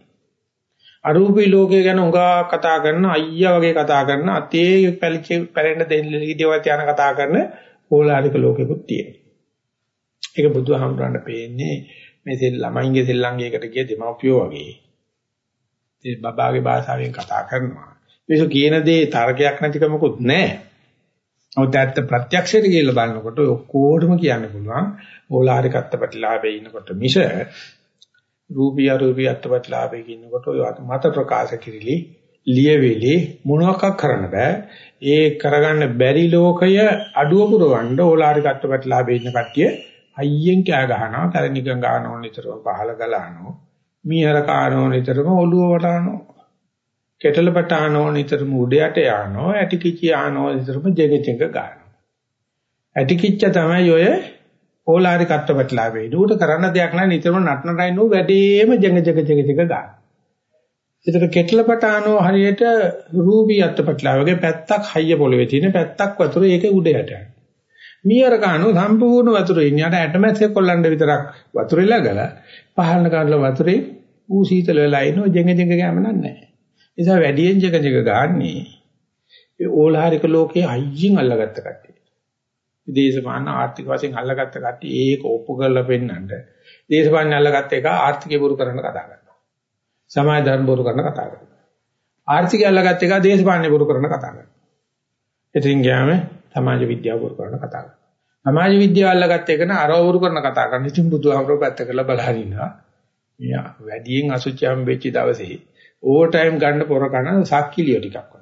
අරූපී ලෝකය ගැන උඟා කතා කරන අයියා වගේ කතා කරන අතේ පැලිච්ච පැරෙන්න දෙල්ලි දේවල් යන කතා කරන ඕලාරික ලෝකෙකුත් තියෙනවා. ඒක බුදුහාමුදුරන්ට පේන්නේ මේ සෙල් ළමයින්ගේ සෙල්ලංගයකට ගිය දෙමව්පියෝ වගේ. ඒ බබාගේ භාෂාවෙන් කතා කරනවා. මේක කියන දේ තර්කයක් නැතිකමකුත් නැහැ. නමුත් ඇත්ත ප්‍රත්‍යක්ෂයට කියලා බලනකොට ඔක්කොටම කියන්න පුළුවන් ඕලාරික අත්පටිලාභේ ඉන්නකොට මිස රූපී අරූපී අත්පටිලාභේ ඉන්නකොට ඔය මත ප්‍රකාශ කිරිලි ලියවිලි මොනවක් කරන්න බෑ. ඒ කරගන්න බැරි ලෝකය අඩුව පුරවන්න ඕලාරික අත්පටිලාභේ ඉන්න කට්ටිය අයියෙන් කෑ ගහනවා, කරණිකන් ගන්නෝ නිතරම පහල ගලනවා. මීහර කානෝ නිතරම ඔළුව වටානවා. කෙටලපටානෝ නිතරම උඩයට යනවා. ඇටිකිචි ආනෝ නිතරම ජෙගෙචෙක ගන්නවා. ඇටිකිච්ච තමයි ඔය ඕලාරික අත්පටිලාභේ. ඒකට කරන්න දෙයක් නැහැ නිතරම නටනටයි නෝ වැඩේම ජෙග ජෙග ජෙග ජෙග ගන්න. ඒතර කෙටලපටානෝ හරියට රූපී අත්පටිලාභ වගේ පැත්තක් හයිය පොළවේ තියෙන පැත්තක් වතුර ඒක උඩ යට යනවා. මීයර කano සම්පූර්ණ වතුරේ ඉන්න යට ඇටමැස්සේ කොල්ලන්න විතරක් වතුරේ ලගලා පහළන කාණ්ඩල වතුරේ ඌ සීතල වෙලා ඉනෝ ජෙඟ ජෙඟ ගෑමක් නැහැ. ඒ නිසා වැඩියෙන් ජෙඟ ජෙඟ ගාන්නේ ඒ ඕලාරික ලෝකයේ අයියෙන් අල්ලගත්ත කට්ටිය. දේශපාලන ආර්ථික වශයෙන් අල්ලගත්ත කට්ටිය ඒක ඔප්පු කරලා පෙන්නන්න. දේශපාලන අල්ලගත්ත එක ආර්ථිකය බොරු කරන්න කතා කරනවා. සමාජ ධර්ම බොරු කරන්න කතා කරනවා. ආර්ථිකය අල්ලගත්ත එක දේශපාලන බොරු කරන්න කතා කරනවා. ඉතින් ගියාම සමාජ විද්‍යාව වරු කරන කතා කරනවා. සමාජ විද්‍යාව අල්ලගත්ත එක න අරවරු කරන කතා කරන. ඉතින් බුදුහාමරෝ පැත්ත කරලා බලහන් ඉන්නවා. මෙයා වැඩියෙන් අසුචියම් වෙච්ච දවසේ ඕවර් ටයිම් ගන්න පොර කන සක්කිලිය ටිකක්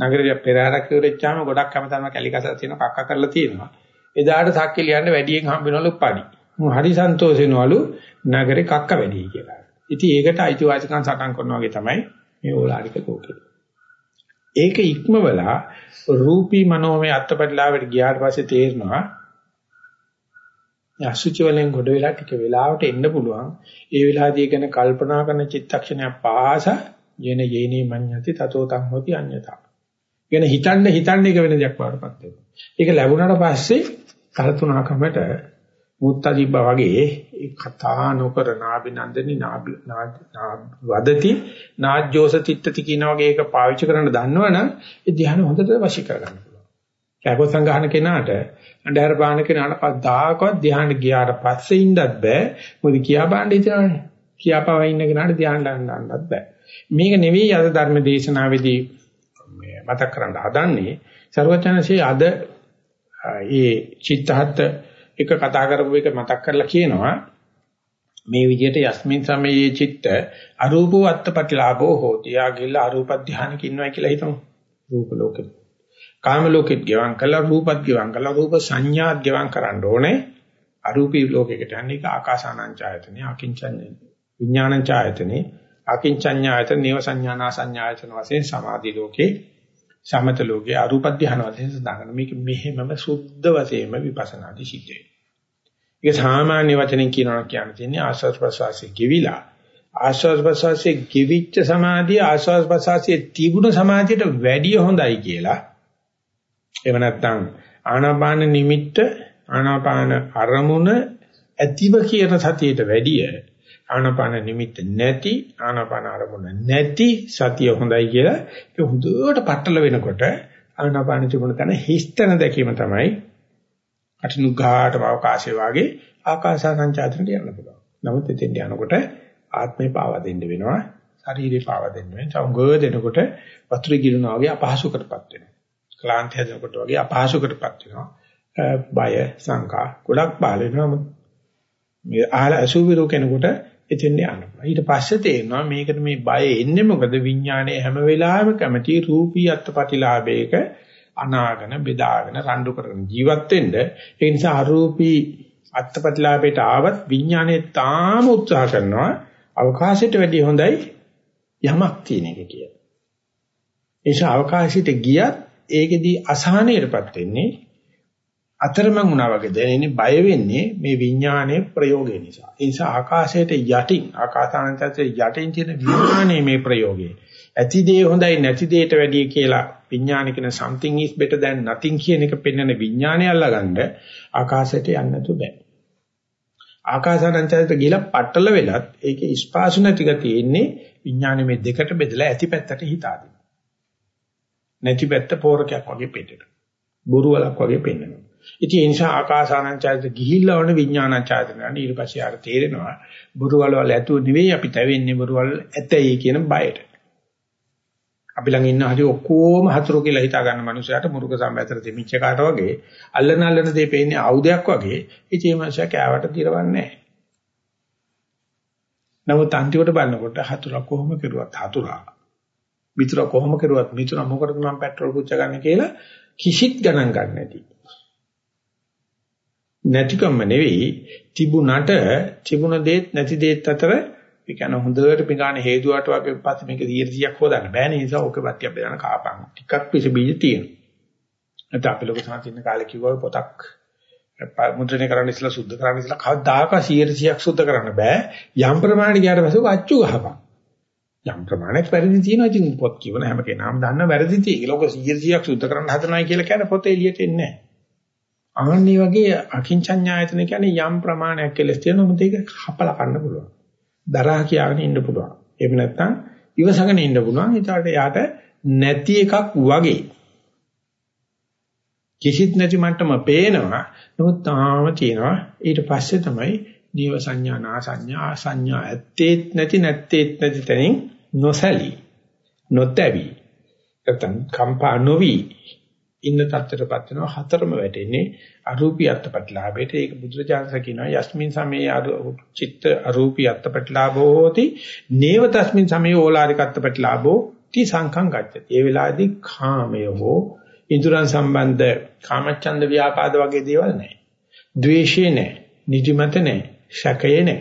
වගේ. නගරේ පෙරහැරක් ඉවරෙච්චාම ගොඩක් කැමතම කැලිකස තියෙන කක්ක කරලා තියෙනවා. එදාට සක්කිලියන්න වැඩියෙන් හම්බ වෙනවලු පඩි. හරි සන්තෝෂ වෙනවලු නගරේ කක්ක වැඩි කියලා. ඉතින් ඒකට අයිතිවාසිකම් සටන් කරනවා වගේ තමයි මේ ඕලාරික ලෝකේ. ඒක ඉක්මවලා රූපී මනෝමය අත්පත්ලාවට ගියාට පස්සේ තේරෙනවා අසුචි වලින් ගොඩ වෙලා ටික වෙලාවට එන්න පුළුවන් ඒ වෙලාවදී ගැන කල්පනා කරන චිත්තක්ෂණයක් පාස යන යේනේ මඤ්ඤති තතෝ තං හොති අඤ්ඤතා. කියන හිතන්න හිතන්න එක වෙන දෙයක් වඩපත් වෙනවා. ඒක ලැබුණාට පස්සේ කලතුණකමට මුත්තා තිබ්බා වගේ කතා නොකර නාබිනන්දනි නාබි වදති නාජ්ජෝස තිට්ඨති කියන වගේ එක පාවිච්චි කරන්න දන්නවනම් ඒ ධ්‍යාන හොඳට වශී කරගන්න පුළුවන්. කයකො සංගහන කෙනාට අnder පාන කෙනාට පදාකවත් ධ්‍යාන ගියාට පස්සේ ඉන්නත් බෑ. මොකද කියා බාන්න හිතනවනේ. කියාපව ඉන්න කෙනාට ධ්‍යාන ගන්නවත් බෑ. මේක නෙවෙයි අද ධර්ම දේශනාවේදී මතක් කරන්න හදන්නේ. ਸਰවචනසේ අද ඒ චිත්තහත් එක කතා කරපු එක මතක් කරලා කියනවා මේ විදිහට යස්මින් සමයේ චිත්ත අරූපෝ අත්පටිලාභෝ හෝති. යා ගිල්ල අරූප ධානයක ඉන්නවා කියලා හිතමු. රූප ලෝකෙ. කාම ලෝකෙත් ගෙවම් කළා රූපත් ගෙවම් කළා රූප සංඥාත් ගෙවම් කරන්න ඕනේ. අරූපී ලෝකයකට යන්නේ ඒක ආකාසානං ඡායතනෙ අකින්චන්නේ. විඥානං ඡායතනෙ අකින්චඤ්ඤායතන නේව සංඥානා සංඥායතන වශයෙන් සමාධි ලෝකේ සමත ලෝකේ අරූප ධාන වශයෙන් සඳහන් කරනවා. මේක මෙහෙමම සුද්ධ වශයෙන්ම විපස්සනාදී සිද්ධ වෙනවා. ඒක සාමාන්‍ය වචනෙන් කියනවා කියන්න තියෙන්නේ ආස්වාද ප්‍රසවාසයේ ගෙවිලා ආස්වාද ප්‍රසවාසයේ ගෙවිච්ච සමාධිය ආස්වාද ප්‍රසවාසයේ තිබුණ සමාධියට වැඩිය හොඳයි කියලා. එහෙම නැත්නම් ආනාපාන නිමිත්ත ආනාපාන අරමුණ ඇතිව කියන සතියට වැඩිය ආනාපාන නිමිත්ත නැති ආනාපාන අරමුණ නැති සතිය හොඳයි කියලා ඒක හොඳට පట్టල වෙනකොට ආනාපාන තිබුණ තැන හිස්තන දැකීම තමයි අටිනුගාටම අවකාශය වාගේ ආකාශා සංචාතනට යන්න පුළුවන්. නමුත් එතෙන් යනකොට ආත්මේ පාවා දෙන්න වෙනවා. ශරීරේ පාවා දෙන්න වෙනවා. චංගෝ දෙනකොට වතුර ගිරනවා වගේ අපහසුකටපත් වෙනවා. ක්ලාන්ත හැදෙනකොට වගේ අපහසුකටපත් වෙනවා. බය සංකා ගොඩක් බාල වෙනවා. මේ ආල අසුවිරෝ කෙනෙකුට එතෙන් යනවා. ඊට පස්සේ තේරෙනවා මේකට මේ බය එන්නේ මොකද විඥානයේ හැම වෙලාවෙම කැමති රූපී අත්පටිලාභයක අනාගෙන බෙදාගෙන රණ්ඩු කරගෙන ජීවත් වෙන්න ඒ නිසා අරූපී අත්පත්ලාපේට ආවත් විඥානයේ තාම උත්සාහ කරනවා අවකාශයට වැඩිය හොඳයි යමක් තියෙන එක කියලා. ඒ නිසා අවකාශයට ගියත් ඒකෙදී අසහනයටපත් වෙන්නේ අතරමං වුණා වගේ දැනෙන්නේ බය වෙන්නේ මේ විඥානයේ ප්‍රයෝගය නිසා. ඒ නිසා ආකාශයට යටින් ආකාසානන්තයේ යටින් තියෙන විඥානයේ මේ ප්‍රයෝගය. ඇති දේ හොඳයි නැති දේට වැඩිය කියලා විඥානික න something is better than nothing කියන එක පෙන්වන විඥානය අල්ලගන්න ආකාශයට යන්න තු බෑ. ආකාසානන්තයට ගිහලා පట్టල වෙලත් ඒකේ ස්පාසු නැතික තියෙන්නේ විඥානයේ මේ දෙකට බෙදලා ඇති පැත්තට හිතාදී. නැති පැත්ත පෝරකයක් වගේ පෙන්නනවා. බොරු වලක් වගේ පෙන්නනවා. ඉතින් ඒ නිසා ආකාසානංචාරිත ගිහිල්ලා වුණ විඥානංචාරිත ගන්න ඊට පස්සේ ආර තේරෙනවා බුරුවල වල ඇතුව නෙවෙයි අපි තැවෙන්නේ බුරුවල ඇතයි කියන බයට. අපි ළඟ ඉන්න හරි ඔක්කොම හතුරු කියලා හිතා ගන්න මනුස්සයාට මුරුක සම්බැතර දෙමිච්ච කාට වගේ අල්ලන අල්ලන දේ පේන්නේ ආයුධයක් වගේ ඉතින් මේ මනුස්සයා කෑවට දිරවන්නේ නැහැ. නමුත් අන්තිමට බලනකොට හතුරා කොහොම කරුවත් හතුරා මිතුරා කොහොම කරුවත් මිතුරා මොකටද මම පෙට්‍රල් පුච්ච ගන්න කියලා කිසිත් ගණන් ගන්න නැති. නැතිකම නෙවෙයි තිබුණට තිබුණ දේත් නැති දේත් අතර ඒ කියන්නේ හොඳට පිඟාන හේතුවට වගේ පස්සේ මේක 100ක් හොදන්න බෑනේ ඒ නිසා ඕකේ බත්තියක් බෙදන කාපන්. ටිකක් පිස බීජ තියෙනවා. නැත්නම් අපි ලොකු සාන්තින්න කාලේ කිව්වා පොතක් මුද්‍රණය කරන්න ඉස්සලා සුද්ධ කරන්න ඉස්සලා කවදාක 100ක් සුද්ධ කරන්න බෑ. යම් ප්‍රමාණයක් ගියාට පස්සේ අච්චු ගහපන්. යම් ප්‍රමාණයක් වැරදි තියෙනවා ඉතින් පොත් කියවන හැම කෙනාම දන්න වැරදි තියෙයි. ලෝක 100ක් සුද්ධ කරන්න හදනවා කියලා කියන පොතේ එළියට එන්නේ නැහැ. ආන්නේ වගේ අකින්චඤ්ඤායතන කියන්නේ යම් ප්‍රමාණයක් කෙලස් තියෙනවා මොකද ඒක හපලා ගන්න පුළුවන්. දරා කියාගෙන ඉන්න පුළුවන්. එහෙම නැත්නම් ඉවසගෙන ඉන්න පුළුවන්. ඒකට යාට නැති එකක් වගේ. කිසිත් නැති මට්ටම පේනවා. නමුත් තාම තියෙනවා. ඊට පස්සේ තමයි දීව සංඥා නා සංඥා සංඥා ඇත්තේත් නැති නැත්තේත් නැති තැනින් නොසැලී නොතැවි නැත්නම් කම්පා නොවි ඉන්න තත්ත්වයටපත් වෙනවා හතරම වැටෙන්නේ අරූපී අත්පත්ලාභයට ඒක බුදුරජාණන් කියනවා යස්මින් සමේ චිත්ත අරූපී අත්පත්ලාභෝ හෝති නේව තස්මින් සමේ ඕලාරික අත්පත්ලාභෝ ති සංඛං ගච්ඡති. ඒ වෙලාවේදී කාමය හෝ ඉන්ද්‍රයන් සම්බන්ධ කාමච්ඡන්ද ව්‍යාපාද වගේ දේවල් නැහැ. ද්වේෂය නැහැ. නිදිමත නැහැ. ශකය නැහැ.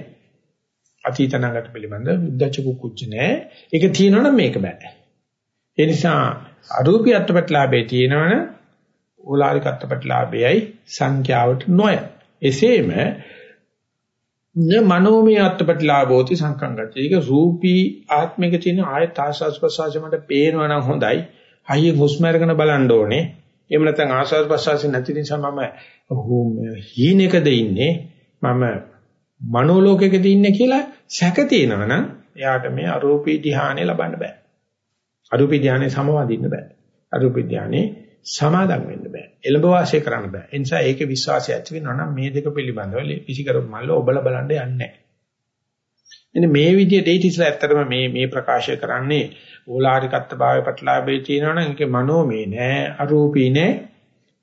අතීතනාගත පිළිබඳ උද්දච්ච කුච්ච නැහැ. ඒක තියෙනවනම් මේක බෑ. ඒ නිසා අරූපී අත්පත්ලාභේ තියෙනවනේ ඕලාරික අත්පත්ලාභයයි සංඛ්‍යාවට නොය. එසේම න මනෝමය අත්පත්ලාභෝති සංකංගච්ඡ. ඒක රූපී ආත්මික තියෙන ආයත ආස්වාස් ප්‍රසවාස මට පේනවනම් හොඳයි. හයිය හුස්ම අරගෙන බලන්න ඕනේ. එහෙම නැත්නම් ආස්වාස් ප්‍රසවාස නැති නිසා මම හීනෙකද ඉන්නේ මම මනෝලෝකයකද ඉන්නේ කියලා සැක තියෙනවනම් එයාට මේ අරූපී ධ්‍යානෙ ලබන්න බෑ. අරූපී ධානයේ සමවදින්න බෑ. අරූපී ධානයේ සමාදම් වෙන්න බෑ. එළඹ වාසය කරන්න බෑ. ඒ නිසා ඒකේ විශ්වාසය ඇති වෙනවා නම් මේ දෙක පිළිබඳව පිසිකරු මල්ල ඔබලා බලන්න යන්නේ නැහැ. එන්නේ මේ විදිහට ඒ තිසලා ඇත්තටම මේ මේ ප්‍රකාශය කරන්නේ ඕලාරිකත්ව භාවය පටලාභේ තියෙනවනම් ඒකේ මනෝමය නෑ අරූපී නෑ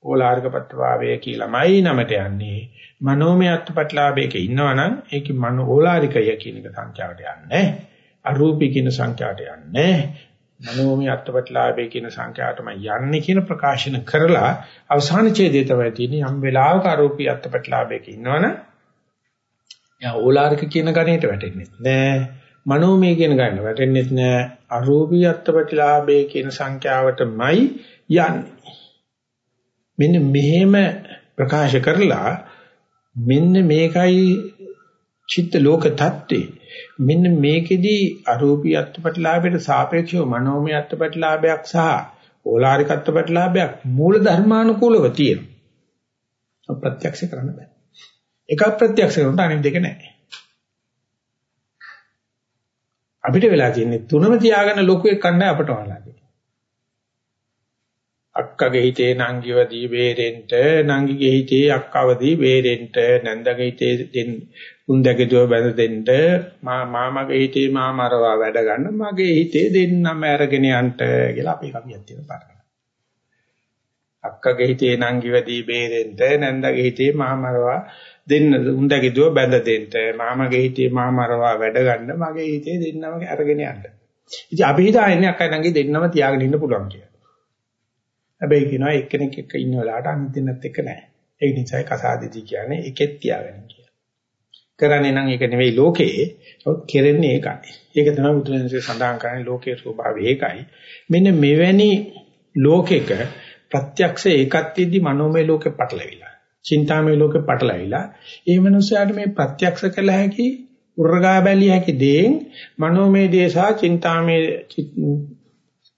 ඕලාරිකපත්භාවය කියලාමයි නමට යන්නේ. මනෝමය අත්පත්ලාභයක ඉන්නවනම් ඒකේ මනෝ ඕලාරිකය කියන එක සංඛ්‍යාවට යන්නේ අරූපී කියන සංඛ්‍යාවට යන්නේ මනෝමය අත්පත්ලාභේ කියන සංඛ්‍යාවටම යන්නේ කියන ප්‍රකාශන කරලා අවසාන ඡේදයේ තමයි තියෙන්නේ. යම් වෙලාවක ආරෝපී අත්පත්ලාභයක ඉන්නවනම් යා ඕලාරික කියන ගණයට වැටෙන්නේ නෑ මනෝමය කියන ගණයට වැටෙන්නේ නෑ අරෝපී අත්පත්ලාභේ කියන සංඛ්‍යාවටමයි යන්නේ. මෙන්න මෙහෙම ප්‍රකාශ කරලා මෙන්න මේකයි චිත්ත ලෝක தත්ත්වේ මෙන්න මේකෙදි අරූපී අත්පටිලාභයට සාපේක්ෂව මනෝමය අත්පටිලාභයක් සහ ඕලාරික අත්පටිලාභයක් මූල ධර්මානුකූලව තියෙනවා. ප්‍රත්‍යක්ෂ කරන්න බෑ. එක ප්‍රත්‍යක්ෂ කරනට අනිත් දෙක නැහැ. අපිට වෙලා තියෙන්නේ තුනම තියාගෙන ලොකු එකක් ගන්න අපට වහලා තියෙනවා. අක්කගේ හිතේ නංගිව දී බේරෙන්න නංගිගේ හිතේ අක්කවදී බේරෙන්න නැන්දගේ හිතේ උන්දැකදුව බැඳ දෙන්න මාමගේ හිතේ මාමරවා වැඩ ගන්න මගේ හිතේ දෙන්නම අරගෙන යන්න කියලා අපි කවියක් තියෙනවා පාඩම. අක්කගේ හිතේ නංගිවදී බේරෙන්න නැන්දගේ හිතේ මාමරවා දෙන්න උන්දැකදුව බැඳ දෙන්න මාමගේ හිතේ මාමරවා වැඩ ගන්න මගේ හිතේ දෙන්නම අරගෙන යන්න. ඉතින් අපි හිතාන්නේ අක්කයි නංගි දෙන්නම තියාගෙන ඉන්න පුළුවන් කියලා. හැබැයි කියනවා එක්කෙනෙක් එක්ක ඉන්න වෙලාවට අනිත් දෙන්නත් එක්ක නැහැ. ඒ නිසායි කසාදෙදි කියන්නේ එකෙත් තියාගන්න කියලා. කරන්නේ නම් ඒක නෙවෙයි ලෝකේ. ඔත් කෙරෙන්නේ ඒකයි. ඒක තමයි බුදුරජාණන්සේ සඳහන් කරන්නේ ලෝකයේ ස්වභාවය ඒකයි. මෙන්න මෙවැනි ලෝකෙක ප්‍රත්‍යක්ෂ ඒකත්වයේදී මනෝමය ලෝකෙ පටලවිලා. චින්තාමය ලෝකෙ පටලවිලා. ඒ මනුස්සයාට මේ ප්‍රත්‍යක්ෂ කළ හැකි උර්ගා බැලිය හැකි දේෙන් මනෝමය දේ සහ චින්තාමය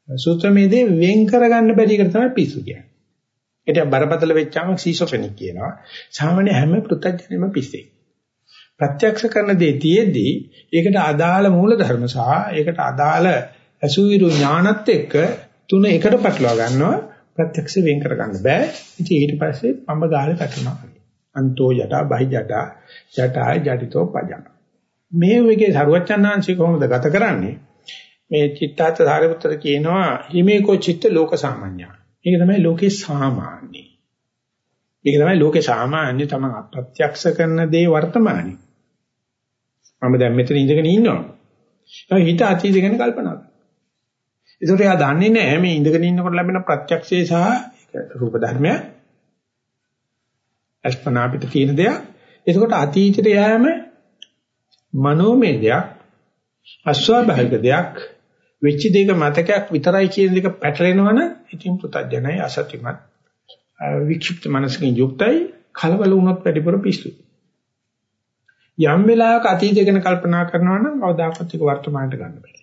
සූත්‍රමය දේ වෙන් කරගන්න බැරි එක තමයි පිස්සු කියන්නේ. ඒක බරපතල වෙච්චාම සීසොෆෙනික් කියනවා. සාමාන්‍ය හැම පෘථග්ජනෙම පිස්සෙක්. ප්‍රත්‍යක්ෂ කරන දේ තියේදී ඒකට අදාළ මූල ධර්ම සහ ඒකට අදාළ අසුවිරු ඥානත් එක්ක තුන එකට පටලවා ගන්නවා ප්‍රත්‍යක්ෂ වෙන් කරගන්න බෑ. ඉතින් ඊට පස්සේ පඹ ගාලේ පැටලෙනවා. අන්තෝ යටා බහි යටා යටා ජඩිතෝ පජන. මේ වගේ සරුවචනාංශي කොහොමද ගත කරන්නේ? මේ චිත්තාත් සාරිපුත්‍ර කියනවා හිමේකෝ චිත්ත ලෝක සාමාන්‍යය. ඒක තමයි ලෝකේ සාමාන්‍ය. ඒක තමයි ලෝකේ සාමාන්‍ය තමයි අප්‍රත්‍යක්ෂ කරන දේ වර්තමානයි. මම දැන් මෙතන ඉඳගෙන ඉන්නවා. ඒ හිත අතීත ගැන කල්පනා කරනවා. ඒකට එයා දන්නේ නැහැ මේ ඉඳගෙන ඉන්නකොට ලැබෙන ප්‍රත්‍යක්ෂය සහ රූප ධර්මය අස්පනා අපිට තියෙන දෙයක්. එතකොට අතීතයට යෑම මනෝමය දෙයක්, අස්වාභාවික දෙයක්, වෙච්ච දෙයක මතකයක් විතරයි කියන දෙක පැටලෙනවනම් ඉතින් පුතඥයි අසත්‍යමත් වික්ෂිප්ත මනසකින් යුක්තයි කලබල වුණොත් වැඩිපුර පිස්සුයි. යම් වෙලාවක අතීතය ගැන කල්පනා කරනවා නම් කවදාකවත් ඒක වර්තමානට ගන්න බෑ.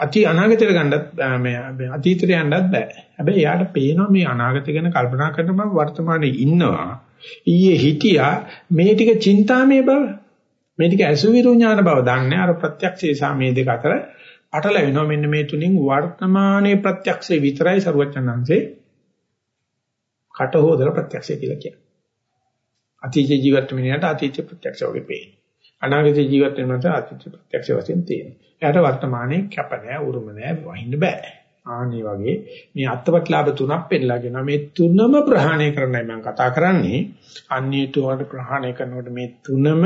අති අනාගතයට ගන්නත් මේ අතීතයට යන්නත් බෑ. හැබැයි යාට පේනවා මේ අනාගතය ගැන කල්පනා කරනම වර්තමානයේ ඉන්නවා. ඊයේ හිටියා මේ ටික චින්තාමය බව. මේ ටික අසුවිරු ඥාන බව දන්නේ අර ප්‍රත්‍යක්ෂේ සාමේ දෙක අතර අටල වෙනවා මෙන්න මේ තුලින් වර්තමානයේ ප්‍රත්‍යක්ෂේ විතරයි සරුවචනංශේ කට හොදලා ප්‍රත්‍යක්ෂය කියලා කියන්නේ. අතීත ජීවිත මිනිහට අතීත ප්‍රත්‍යක්ෂ වගේ පේනවා. අනාගත ජීවිත වෙනට අතීත ප්‍රත්‍යක්ෂ වශයෙන් තියෙනවා. එයාට වර්තමානයේ කැප නැහැ, උරුම නැහැ, වහින්න බෑ. ආනි වගේ මේ අත්පත්ලාභ තුනක් පෙන්නලාගෙන මේ තුනම ප්‍රහාණය කරන්නයි මම කතා කරන්නේ. අන්නේ තුනට ප්‍රහාණය කරනකොට මේ තුනම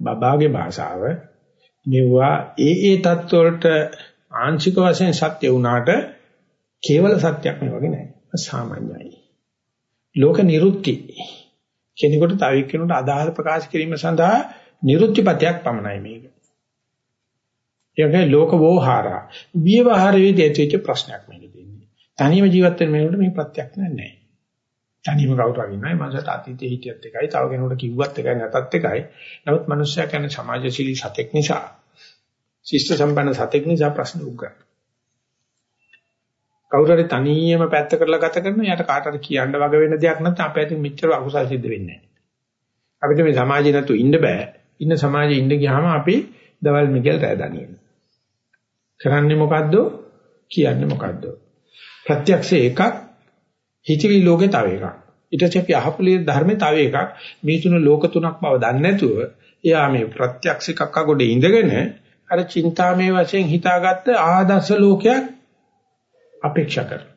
බබාගේ භාෂාව මෙවුවා ඒ ඒ தත්වලට ආංශික වශයෙන් සත්‍ය වුණාට කේවල සත්‍යක් මේ වගේ නෑ. සාමාන්‍යයි. ලෝක නිරුක්ති කෙනෙකුට තව එක්කෙනෙකුට අදාළ ප්‍රකාශ කිරීම සඳහා නිරුත්තිපතයක් පමණයි මේක. ඒකේ ලෝක වෝහාරා. විවහාරයේදී ඇතිවෙච්ච ප්‍රශ්නයක් මේක දෙන්නේ. තනියම ජීවත් වෙන මේකට මේ ප්‍රත්‍යක් නැහැ. තනියම කවුරු හරි ඉන්නයි මනසට අතීතයේ හිටියත් එකයි, තව කෙනෙකුට කිව්වත් එකයි නැතත් එකයි. නමුත් මිනිස්සයා කියන්නේ සමාජශීලී සතෙක් නිසා, ශිෂ්ට සම්පන්න සතෙක් නිසා ප්‍රශ්න උග්ගයි. කවුරු හරි තනියම පැත්ත කරලා ගත කරන යාට කාට හරි කියන්න වග වෙන දෙයක් නැත්නම් අපේ අතින් මෙච්චර අකුසල් සිද්ධ වෙන්නේ නැහැ. අපිට මේ සමාජේ නැතු ඉන්න බෑ. ඉන්න සමාජේ ඉන්න ගියාම අපි දවල් මිගෙල් රෑ දනියන. කරන්නේ මොකද්ද? කියන්නේ මොකද්ද? ප්‍රත්‍යක්ෂ එකක් හිතවිලි ලෝකේ තව එකක්. ඊට පස්සේ අපි අහපුලේ ධර්මේ තව එකක්. මේ තුන ලෝක තුනක් බව දන්නේ නැතුව එයා මේ ප්‍රත්‍යක්ෂ එකක් අගොඩේ ඉඳගෙන අර චින්තාමේ වශයෙන් හිතාගත්ත ආදර්ශ ලෝකයක් අපේක්ෂා කරනවා.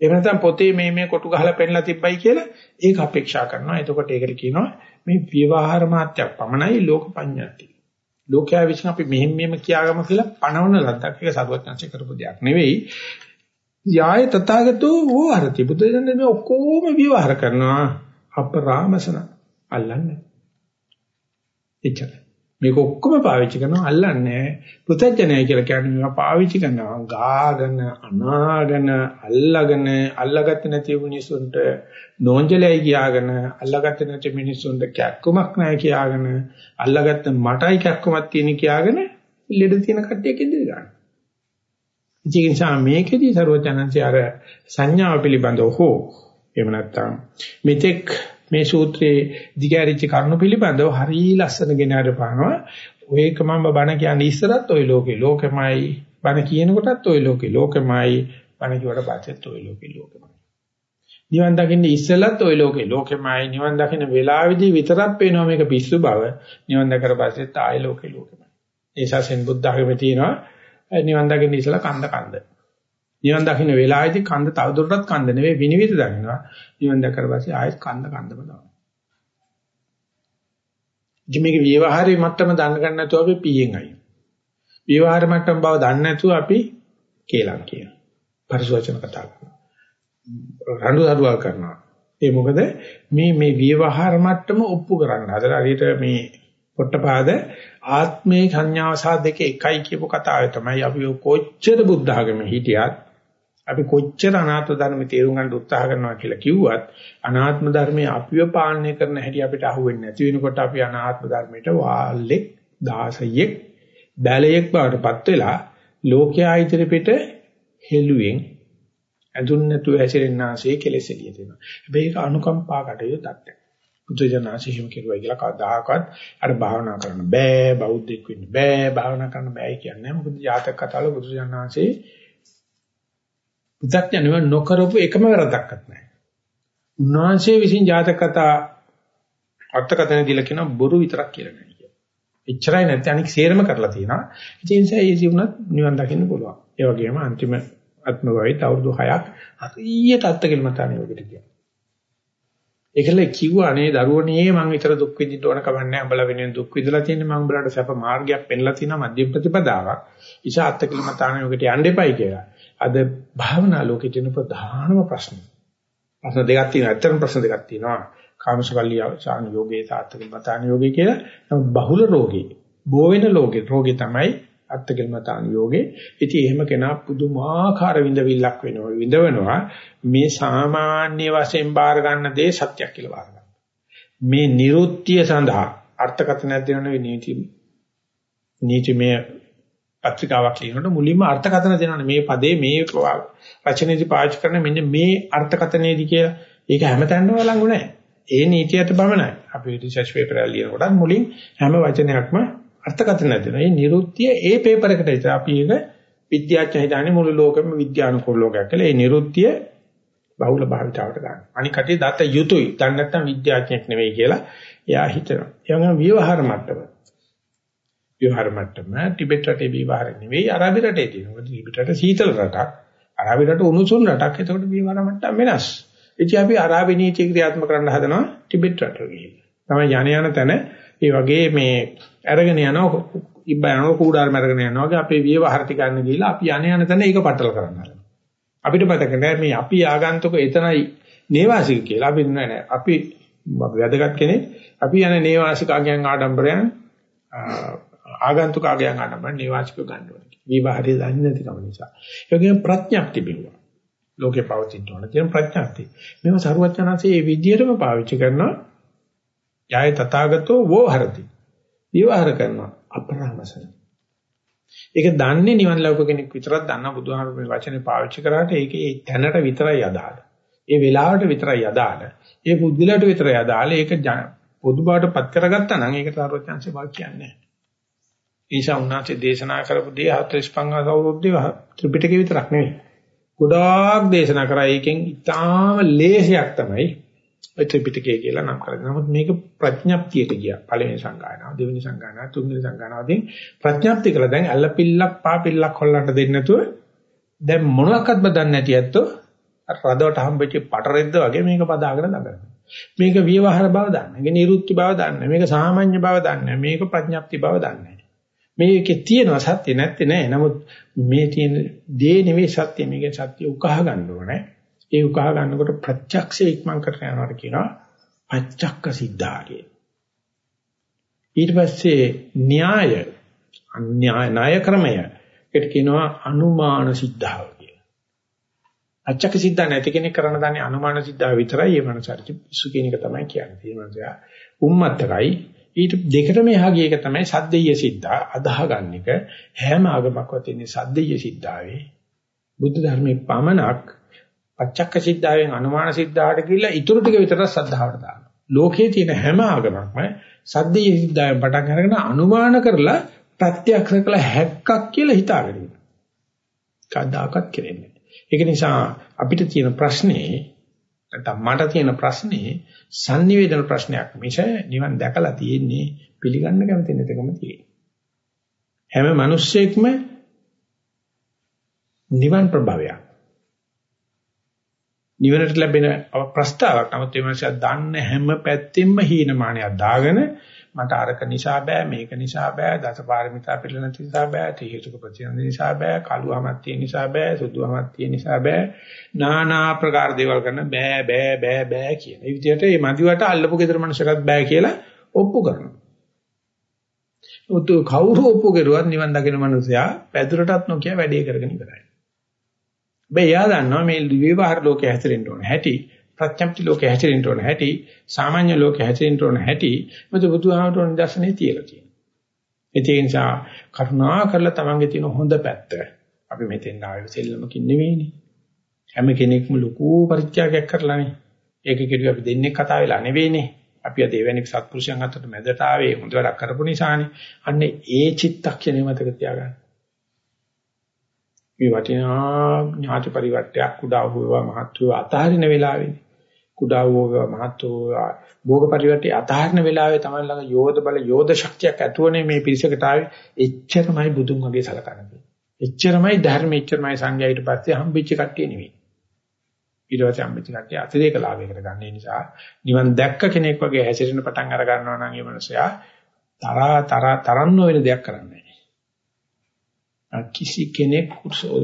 එහෙම නැත්නම් පොතේ මේ මේ කොටු ගහලා පෙන්නලා තිබ්බයි කියලා ඒක අපේක්ෂා කරනවා. එතකොට ඒකට කියනවා මේ ව්‍යවහාර මාත්‍යක් පමණයි ලෝක පඤ්ඤාති. ලෝකයා විසින් අපි මෙහෙම මෙහෙම කියාගම කියලා පණවන ලද්දක් ඒක සරුවත්ංශ කරපු දෙයක් නෙවෙයි. යාය තථාගතෝ වෝහරති. බුදුදහමේ මේ ඔක්කොම ව්‍යවහාර කරනවා අපරාමසන අල්ලන්නේ. එච්චරයි. මේක ඔක්කොම පාවිච්චි කරනවා. අල්ලන්නේ පුතඥය කියලා කියන්නේ මේවා පාවිච්චි කරනවා. ගාගෙන අනාගෙන අල්ලගෙන අල්ලගත්තේ නැති මිනිසුන්ට නෝන්ජලයි කියාගෙන අල්ලගත්තේ නැති මිනිසුන්ට කැක්කමක් නැහැ කියාගෙන අල්ලගත්ත මටයි කැක්කමක් තියෙන කියාගෙන ලෙඩ තියෙන කට්ටියක් ඉදිරි ගන්න. ඒ නිසා මේකෙදී ਸਰවඥාන්සේ අර සංඥාව පිළිබඳව හෝ එහෙම නැත්නම් මෙතෙක් මේ සූත්‍රයේ දිගහැරිච්ච කරුණු පිළිබඳව හරිය ලස්සන ගෙන අරපානවා. ඔයක මම බණ කියන්නේ ඉස්සරත් ওই ලෝකේ ලෝකෙමයි බණ කියනකොටත් ওই ලෝකේ ලෝකෙමයි බණ කිව්වට පස්සෙත් ওই ලෝකේ ලෝකෙමයි. නිවන් දකින්න ඉස්සෙල්ලත් ওই ලෝකේ ලෝකෙමයි නිවන් දකින්න වෙලාවෙදී විතරක් පේනවා මේක පිස්සු බව. නිවන් දැකලා පස්සෙත් ආය ලෝකේ ලෝකෙමයි. ඒ සසෙන් බුද්ධ ආගමේ තියෙනවා නිවන් දකින්න ඉස්සෙල්ලා කන්ද කන්ද. නිවන් දකින්න වෙලාවේදී කන්ද තවදුරටත් කන්ද නෙවෙයි විනිවිද දකින්නවා. නිවන් දැක්කට පස්සේ ආයෙත් කන්ද කන්දම තමයි. ඉතින් මේක විවහාරයේ මට්ටම දන්න ගන්න නැතුව අපි පීයෙන් අයින්. විවහාර මට්ටම බව දන්නේ නැතුව අපි කේලම් කියනවා. පරිසවචන කතා කරනවා. රණ්ඩු දරුවල් කරනවා. ඒ මොකද මේ මේ විවහාර මට්ටම ඔප්පු කරන්න හදලා හරියට මේ පොට්ටපාද ආත්මේ සංඥාව සහ දෙක එකයි කියපු කතාවේ තමයි අපි කොච්චර බුද්ධ ආගමේ හිටියත් අපි කොච්චර අනාත්ම ධර්ම තේරුම් ගන්න උත්සාහ කරනවා කියලා කිව්වත් අනාත්ම ධර්මයේ අපිව පාලනය කරන හැටි අපිට අහුවෙන්නේ නැති වෙනකොට අපි අනාත්ම ධර්මයට වාල්ලෙක් දාසයෙක් බැලයෙක් බවටපත් වෙලා ලෝකයා ඉදිරිපිට හෙළුවෙන් ඇඳුන් නැතුව හැසිරෙන්නාසේ කෙලෙස් එළිය දෙනවා. හැබැයි ඒක අනුකම්පා කටයුතු තත්ත්වයක්. බුදුජානනාංශ හිම කෙරුවා කියලා කවදාකවත් අර භාවනා කරන්න බෑ බෞද්ධෙක් වෙන්න බෑ භාවනා කරන්න බෑ කියන්නේ මොකද ජාතක කතාවල බුදුජානනාංශේ බුද්ධඥයව නොකරපු එකම වැරද්දක්වත් නැහැ. උන්වහන්සේ විසින් ජාතක කතා අර්ථකථන දීලා කියන බොරු විතරක් කියලා නෑ කියලා. එච්චරයි නැත්නම් අනික සේරම කරලා තියෙනවා. ඒ නිසා ඒ ජීවුණත් නිවන් දකින්න පුළුවන්. ඒ වගේම අන්තිම අත්මවයිත් අවුරුදු 6ක් හරියට අත්කලමතානේ වගේ කියනවා. ඒකල කිව්වා අනේ දරුවනේ මං විතර දුක් විඳින්න ඕන කවන්නේ උඹලා වෙනුවෙන් දුක් විඳලා තියෙන්නේ මං උඹලාට සැප මාර්ගයක් පෙන්ලා තියෙනවා මධ්‍යම ප්‍රතිපදාවක්. ඉෂා අත්කලමතානේ වගේ යන්න එපයි කියලා. අද භාවනා ලෝකේ තියෙන ප්‍රධානම ප්‍රශ්නේ. ප්‍රශ්න දෙකක් තියෙනවා. ඇත්තටම ප්‍රශ්න දෙකක් තියෙනවා. කාමසකල්ලිය සාන යෝගේ තාත්තකලමතාන යෝගේ කියලා බහුල රෝගේ. බෝ වෙන ලෝකේ රෝගේ තමයි අත්තකල්මතාන යෝගේ. ඉතින් එහෙම කෙනා පුදුමාකාර විඳවිල්ලක් වෙනවා. විඳවනවා මේ සාමාන්‍ය වශයෙන් බාර ගන්න දේ සත්‍යයක් කියලා බාර ගන්න. මේ නිරුත්‍ය සඳහා අර්ථකථනයක් දෙනවනේ නීති නීතිමය පත්‍රිකාවක් ලියනකොට මුලින්ම අර්ථකථන දෙනවනේ මේ පදේ මේ රචනයේදී පාවිච්චි කරන මෙන්න මේ අර්ථකථනයේදී කියලා. ඒක හැමතැනම වළංගු නැහැ. ඒ නීතියට පමණයි. අපි රිසර්ච් පේපර් එක ලියනකොට මුලින් හැම වචනයක්ම අර්ථකථන දෙනවා. මේ නිරුත්‍ය ඒ පේපර් එකට විතර අපි ඒක විද්‍යාඥය හිතන්නේ මුළු ලෝකෙම විද්‍යානුකූල ලෝකයක් කියලා. ඒ නිරුත්‍ය බහුල භාවිතාවට ගන්න. අනික කටේ දත යුතුයි. දැන් නැත්තම් විද්‍යාඥයෙක් නෙවෙයි කියලා එයා හිතනවා. ඒ වගේම ව්‍යවහාර මට්ටම. ව්‍යවහාර මට්ටම ටිබෙට් රටේ ව්‍යවහාර නෙවෙයි අරාබි රටේ තියෙනවා. ටිබෙට් රට සීතල රටක්. අරාබි රට උණුසුම් රටක්. එතකොට ව්‍යවහාර මට්ටම වෙනස්. ඉතින් අපි අරාබි නීති ක්‍රියාත්මක කරන්න හදනවා ටිබෙට් රටට ගිහින්. තමයි යණ යන තැන ඒ වගේ මේ අරගෙන යනවා ඉබ්බ යනවා කූඩාරම අරගෙන යනවා වගේ අපේ විවහාර ටික ගන්න ගිහිල්ලා අපි යණ යන තැන ඒක පටල කරන්න හදනවා. අපිට මතක නෑ මේ අපි ආගන්තුක එතනයි නේවාසික කියලා. අපි නෑ නෑ අපි වැදගත් කෙනෙක්. අපි යන නේවාසික ආගයන් ආඩම්බරයන් ආගන්තුක ආගයන් ආඩම්බරයන් නේවාසික ගන්න ඕනේ. විවහාරය දන්නේ නැතිකම නිසා. ඒ වගේම ප්‍රඥප්ති බිලුවා. ලෝකේ පවතින තෝරන තියෙන ප්‍රඥප්ති. මේව සරුවචනanse මේ විදිහටම පාවිච්චි කරනවා. යයි තථාගතෝ වෝ හරති. විවහාර කරනවා අපරාමසන. ඒක දන්නේ නිවන් ලෞක කෙනෙක් විතරක් දන්න බුදුහාමුදුරුවෝ මේ වචනේ පාවිච්චි කරාට ඒක ඒ තැනට විතරයි අදාළ. ඒ වෙලාවට විතරයි අදාළ. ඒ බුද්ධිලට විතරයි අදාළ. ඒක පොදු බවට පත් කරගත්තා නම් ඒක තරවචන්සේ වාක් කියන්නේ. ඊශා උන්වහන්සේ දේශනා කරපු දේ 45 අවුරුද්දේ ත්‍රිපිටකේ විතරක් නෙවෙයි. ගොඩාක් දේශනා කරා. ඒකෙන් ඉතාම ලේසියක් තමයි ඔය ත්‍රිපිටකය කියලා නම් කරගෙන. නමුත් මේක ප්‍රඥප්තියට ගියා. පළවෙනි සංගායනාව, දෙවෙනි සංගායනාව, තුන්වෙනි සංගායනාවදී ප්‍රඥප්ති කළා. දැන් අල්ලපිල්ලක් පාපිල්ලක් හොල්ලන්න දෙන්නේ නැතුව දැන් මොනවාක්වත් බදන්නේ නැති ඇත්තෝ රදවට හම්බෙච්ච පටරෙද්ද වගේ මේක පදාගෙන දඟලනවා. මේක විවහාර බව දන්නේ. මේක නිරුක්ති බව දන්නේ. මේක සාමාන්‍ය බව දන්නේ. මේක ප්‍රඥප්ති බව දන්නේ. මේකේ තියෙනවා සත්‍ය නැත්තේ නෑ. නමුත් මේ තියෙන දේ නෙවෙයි සත්‍ය. මේකෙන් සත්‍ය උකහා ගන්න ඕනේ. ඒ උකහා ගන්නකොට ප්‍රත්‍යක්ෂය ඉක්මන් කරගෙන යනවාට කියනවා පච්චක්ක සිද්ධා කිය. ඊට පස්සේ න්‍යාය අන්‍යාය ණය ක්‍රමය ඒකට කියනවා අනුමාන සිද්ධාව කියලා. අච්චක සිද්ධා නැති කෙනෙක් කරන්න දන්නේ අනුමාන සිද්ධාව විතරයි ඒ මනසට පිස්සු කියන එක තමයි කියන්නේ. ඒ මනසයා උම්මත්තකයි ඊට දෙකටම එහා ගිය එක තමයි සද්දේය සිද්ධා අදාහ ගන්න එක හැම ආගමක්වත් තියෙන සද්දේය සිද්ධාවේ බුද්ධ ධර්මයේ පමණක් පච්චක්ක සිද්ධාවෙන් අනුමාන සිද්ධාට ගිහිල්ලා ඊටු ටික විතර සද්ධාවට දානවා. ලෝකයේ තියෙන හැම ආගමක්ම සද්දේ සිද්ධාවෙන් පටන් අරගෙන අනුමාන කරලා ප්‍රත්‍යක්ෂ කළ හැක්කක් කියලා හිතාගෙන ඉන්නවා. කවදාකවත් කෙරෙන්නේ ඒක නිසා අපිට තියෙන ප්‍රශ්නේ නැත්නම් මට තියෙන ප්‍රශ්නේ sannivedana ප්‍රශ්නයක් මිස නිවන් දැකලා තියෙන්නේ පිළිගන්න කැමති නැතිකම තියෙන්නේ. හැම මිනිස්සෙක්ම නිවන් ප්‍රභවයක්. නිවනට ලැබෙන ප්‍රස්තාවක්. නමුත් මේ මානසික දන්න හැම පැත්තෙම හීනමානයක් දාගෙන මට අරක නිසා බෑ මේක නිසා බෑ දසපාරමිතා පිළිවෙල නිසා බෑ තීහිතුක ප්‍රතිසන්දි නිසා බෑ කළුවමක් තියෙන නිසා බෑ සුදුවමක් තියෙන නිසා බෑ নানা ආකාර දේවල් කරන බෑ බෑ බෑ බෑ කියන. ඒ විදිහට මේ මදිවට අල්ලපු ගෙදර මනුස්සයෙක්වත් බෑ කියලා ඔප්පු කරනවා. උතු කවුරු ඔප්පු කරුවත් නිවන් දකින මනුස්සයා පැදුරටත් නොකිය වැඩේ කරගෙන ඉවරයි. බෑ එයා දන්නවා මේ විවහාර ලෝකයේ හැසිරෙන්න ඕන හැටි ප්‍රත්‍යක්ෂ ලෝකයේ හැසිරෙන්න ඕන හැටි සාමාන්‍ය ලෝකයේ හැසිරෙන්න ඕන හැටි මොකද බුදුහාමතුන් දර්ශනේ තියලා තියෙනවා. ඒ නිසා කරුණා කරලා තමන්ගේ තියෙන හොඳ පැත්ත අපි මෙතෙන් ආවේ සෙල්ලමකින් නෙවෙයිනේ. හැම කෙනෙක්ම ලොකු පරිත්‍යාගයක් කරලානේ. ඒක කිව්ව අපි දෙන්නේ කතා වෙලා නෙවෙයිනේ. අපි අද එවැනි සත්පුරුෂයන් අතරට මැදට ආවේ හොඳ වැඩක් කරපු නිසානේ. අන්න ඒ චිත්තක්ෂණය මතක තියාගන්න. මේ වටිනා ඥාති පරිවර්තයක් කුඩා වූවා මහත් වූවා අතහරින වෙලාවේදී කුඩා වූවා මහත් වූවා භෝග පරිවර්තය අතහරින වෙලාවේ තමයි ළඟ යෝධ බල යෝධ ශක්තියක් ඇතුවනේ මේ පිරිසකට ආවේ. එච්චරමයි බුදුන් වගේ සලකන්නේ. එච්චරමයි ධර්ම එච්චරමයි සංඝයා ඊට පස්සේ හම්බෙච්ච කට්ටිය නෙවෙයි. ඊට පස්සේ හම්බෙච්ච කට්ටිය අතිරේක ලාභයකට ගන්න නිසා නිවන් දැක්ක කෙනෙක් වගේ හැසිරෙන පටන් අර ගන්නවා නම් ඒ මනුස්සයා තරා තරා තරන්න වෙන දෙයක් කරන්නේ කිසි කෙනෙක්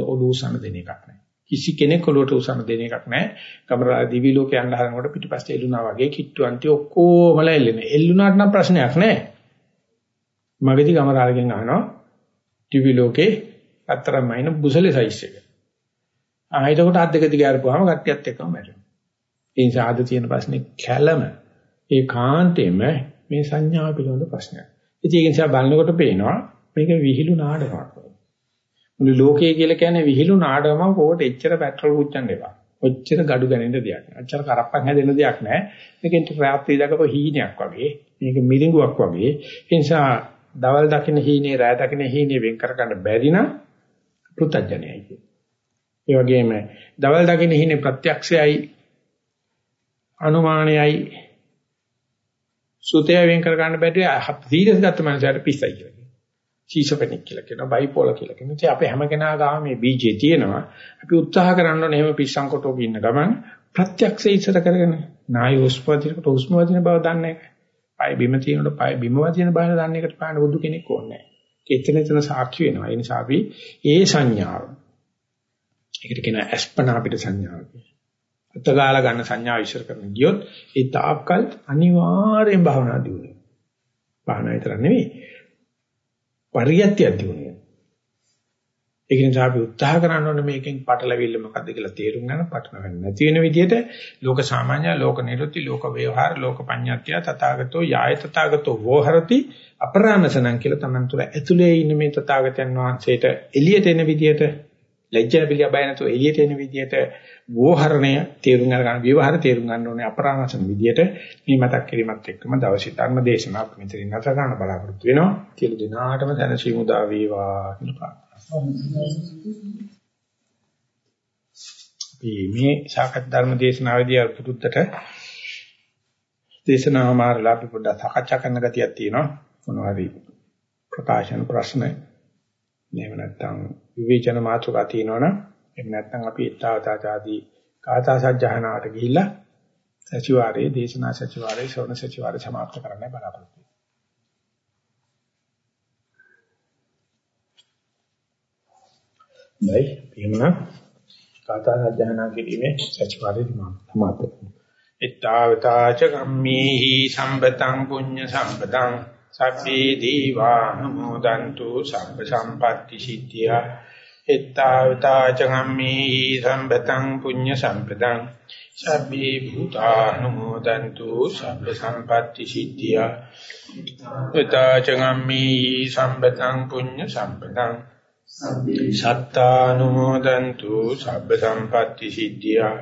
ඔලුව උසන දෙන එකක් නැහැ. කිසි කෙනෙක් ඔලුවට උසන දෙන එකක් නැහැ. කමරා දිවි ලෝකේ යන්න හදනකොට පිටිපස්සේ එළුණා වගේ කිට්ටුවන්ටි ඔක්කොමලා එල්ලෙන්නේ. එල්ලුණාට නම් ප්‍රශ්නයක් නැහැ. මගදී කමරාලගෙන් අහනවා දිවි ලෝකේ අතරමයින බුසලේ සයිස් එක. ආ එතකොට අත් දෙක දිග අරපුවාම කට්ටියත් එක්කම මැරෙනවා. ඒ නිසා අද තියෙන ප්‍රශ්නේ කැළම ඒ කාන්තේම මේ සංඥාව පිළිබඳ ප්‍රශ්නයක්. ඉතින් ඒක නිසා බලනකොට පේනවා මේක විහිළු නාඩගමක්. මුළු ලෝකය කියලා කියන්නේ විහිළු නාඩගමක් ඕකට එච්චර පෙට්‍රල් පුච්චන්න එපා. ඔච්චර gadu ගනින්න දෙයක් නෑ. ඔච්චර කරප්පන් හැදෙන්න දෙයක් නෑ. මේකෙන් රාත්‍රී දකපු හීනයක් වගේ. මේක මිරිඟුවක් වගේ. ඒ නිසා දවල් දකින්න හීනේ රාය දකින්න හීනේ වෙන් කර ගන්න බැරි නම් පෘතජ්ජනයයි කියන්නේ. ඒ වගේම දවල් දකින්න හීනේ ප්‍රත්‍යක්ෂයයි අනුමානයයි සුතය වෙන් කර ගන්න බැරි සීරියස් ගත්ත මනසට පිස්සයි කියලා. ෂීසොෆෙනික් කියලා කියනවා බයිපෝලර් කියලා කියනවා. ඉතින් අපි හැම කෙනා ගාම මේ බීජේ තියෙනවා. අපි උත්සාහ කරන්න ඕනේ එහෙම පිස්සන් කොටෝක ඉන්න ගමන් ප්‍රත්‍යක්ෂය ඉස්සර කරගෙන නාය උස්පදිනකොට උස්ම වදින බව දන්නේ නැහැ. පය බිම තියෙනකොට පය බිම වදින බව දන්නේ එකට පාන බුදු කෙනෙක් ඕනේ නැහැ. එතන එතන සාක්ෂි වෙනවා. ඒ නිසා අපි ඒ සංඥාව ඒකට කියනවා අස්පනා අපිට සංඥාව කියලා. අතගාලා ගන්න සංඥාව ඉස්සර කරන ගියොත් ඒ තාක්කල් අනිවාර්යෙන් භවනා දියුනේ. භවනා විතර නෙවෙයි පරියත්තියක් දිනුනේ. ඒක නිසා අපි උත්සාහ කරන්න ඕනේ මේකෙන් පටලවිල්ල මොකද්ද කියලා තේරුම් ගන්න පටලවෙන්නේ නැති වෙන විදිහට ලෝක සාමාන්‍ය ලෝක නිරුත්ති ලෝක ව්‍යවහාර ලෝක පඤ්ඤාත්‍ය තථාගතෝ යාය තථාගතෝ වෝහරති අපරාමසනං කියලා Taman තුල ඇතුලේ ඉන්න මේ තථාගතයන් වහන්සේට එළියට එන විදිහට ලැජ්ජා පිළිය බය නැතුව එළියට එන විදිහට වෝහරණය තේරුම් ගන්න විවහාර තේරුම් ගන්න ඕනේ අපරාමසන විදිහට මේ මතක් කිරීමත් එක්කම දවසේ ධර්ම දේශනාවක් මෙතනින් නැත ගන්න බලාපොරොත්තු වෙනවා. කියලා දිනාටම දැනසීමු දා වේවා කියලා මේ සාකච්ඡා ධර්ම දේශනාවේදී අර පුදුත්තට දේශනාව මාරලා අපි පොඩ්ඩක් සාකච්ඡා කරන්න ගතියක් තියෙනවා. මොනවා හරි ප්‍රකාශන ප්‍රශ්න එහෙම නැත්නම් විවේචන මාතෘකා තියෙනවනම් එහෙම නැත්නම් අපි ඊතාවතාචාදී කාථා සජ්ජහනාට ගිහිල්ලා සචිවාරයේ දේශනා සචිවාරයේ ශ්‍රවණ සචිවාරය સમાપ્ત කරන්න බලාපොරොත්තු වෙනවා. නැයි එහෙමනම් කාථා සජ්ජහනා කිරීමේ සචිවාරයේ સમાપ્ત ඊතාවතාච ගම්මේහි සම්පතං පුඤ්ඤ සම්පතං සබ්බේ දීවා නමෝදන්තු සම්ප සම්පatti සිද්ධා එත්තාවතා චගම්මේ සම්බතං පුඤ්ඤ සම්පදං සබ්බේ භූතානුමෝදන්තු සබ්බ සම්පatti සිද්ධියා. එත්තා චගම්මේ සම්බතං පුඤ්ඤ සම්පදං සත්තානුමෝදන්තු සබ්බ සම්පatti සිද්ධියා.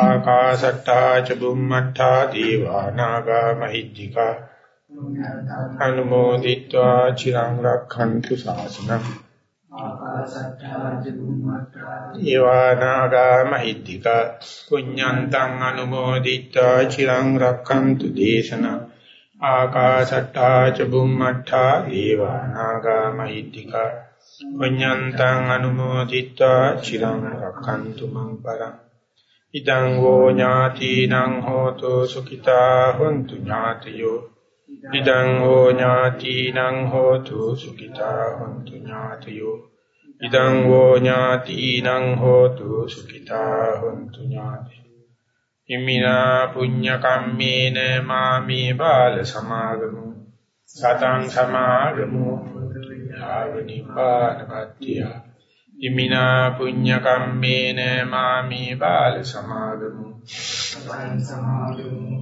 ආකාශට්ටා ච බුම්මට්ටා දීවානාගා මහිද්దికා. අනුමෝදිත්වා චිරං රක්ඛන්තු ශාසනං ඒවානාගා මහිත්‍තික පුඤ්ඤන්තං අනුමෝදිත්වා. චිරං රක්ඛන්තු දේශනා. ආකාශට්ටා ච බුම්මට්ටා ඒවානාගා මහිත්‍තික පුඤ්ඤන්තං අනුමෝදිත්වා. චිරං රක්ඛන්තු මං පරං. ඉදං වෝ ඥාතිනං හෝතු සුඛිතා. හොන්තු ඥාතියෝ. ඉදං හෝ ඥාතිනං හෝතු සුඛිතා හොන්තු ඥාතයෝ. ඉදං හෝ ඥාතිනං හෝතු සුඛිතා හොන්තු ඥාතයෝ. ඉමිනා පුඤ්ඤ කම්මේන මාමේ බාල සමාගමු. සතං සමාගමු. ආවනිපානපත්තිය ඉමිනා පුඤ්ඤ කම්මේන මාමේ බාල සමාගමු. සතං සමාගමු.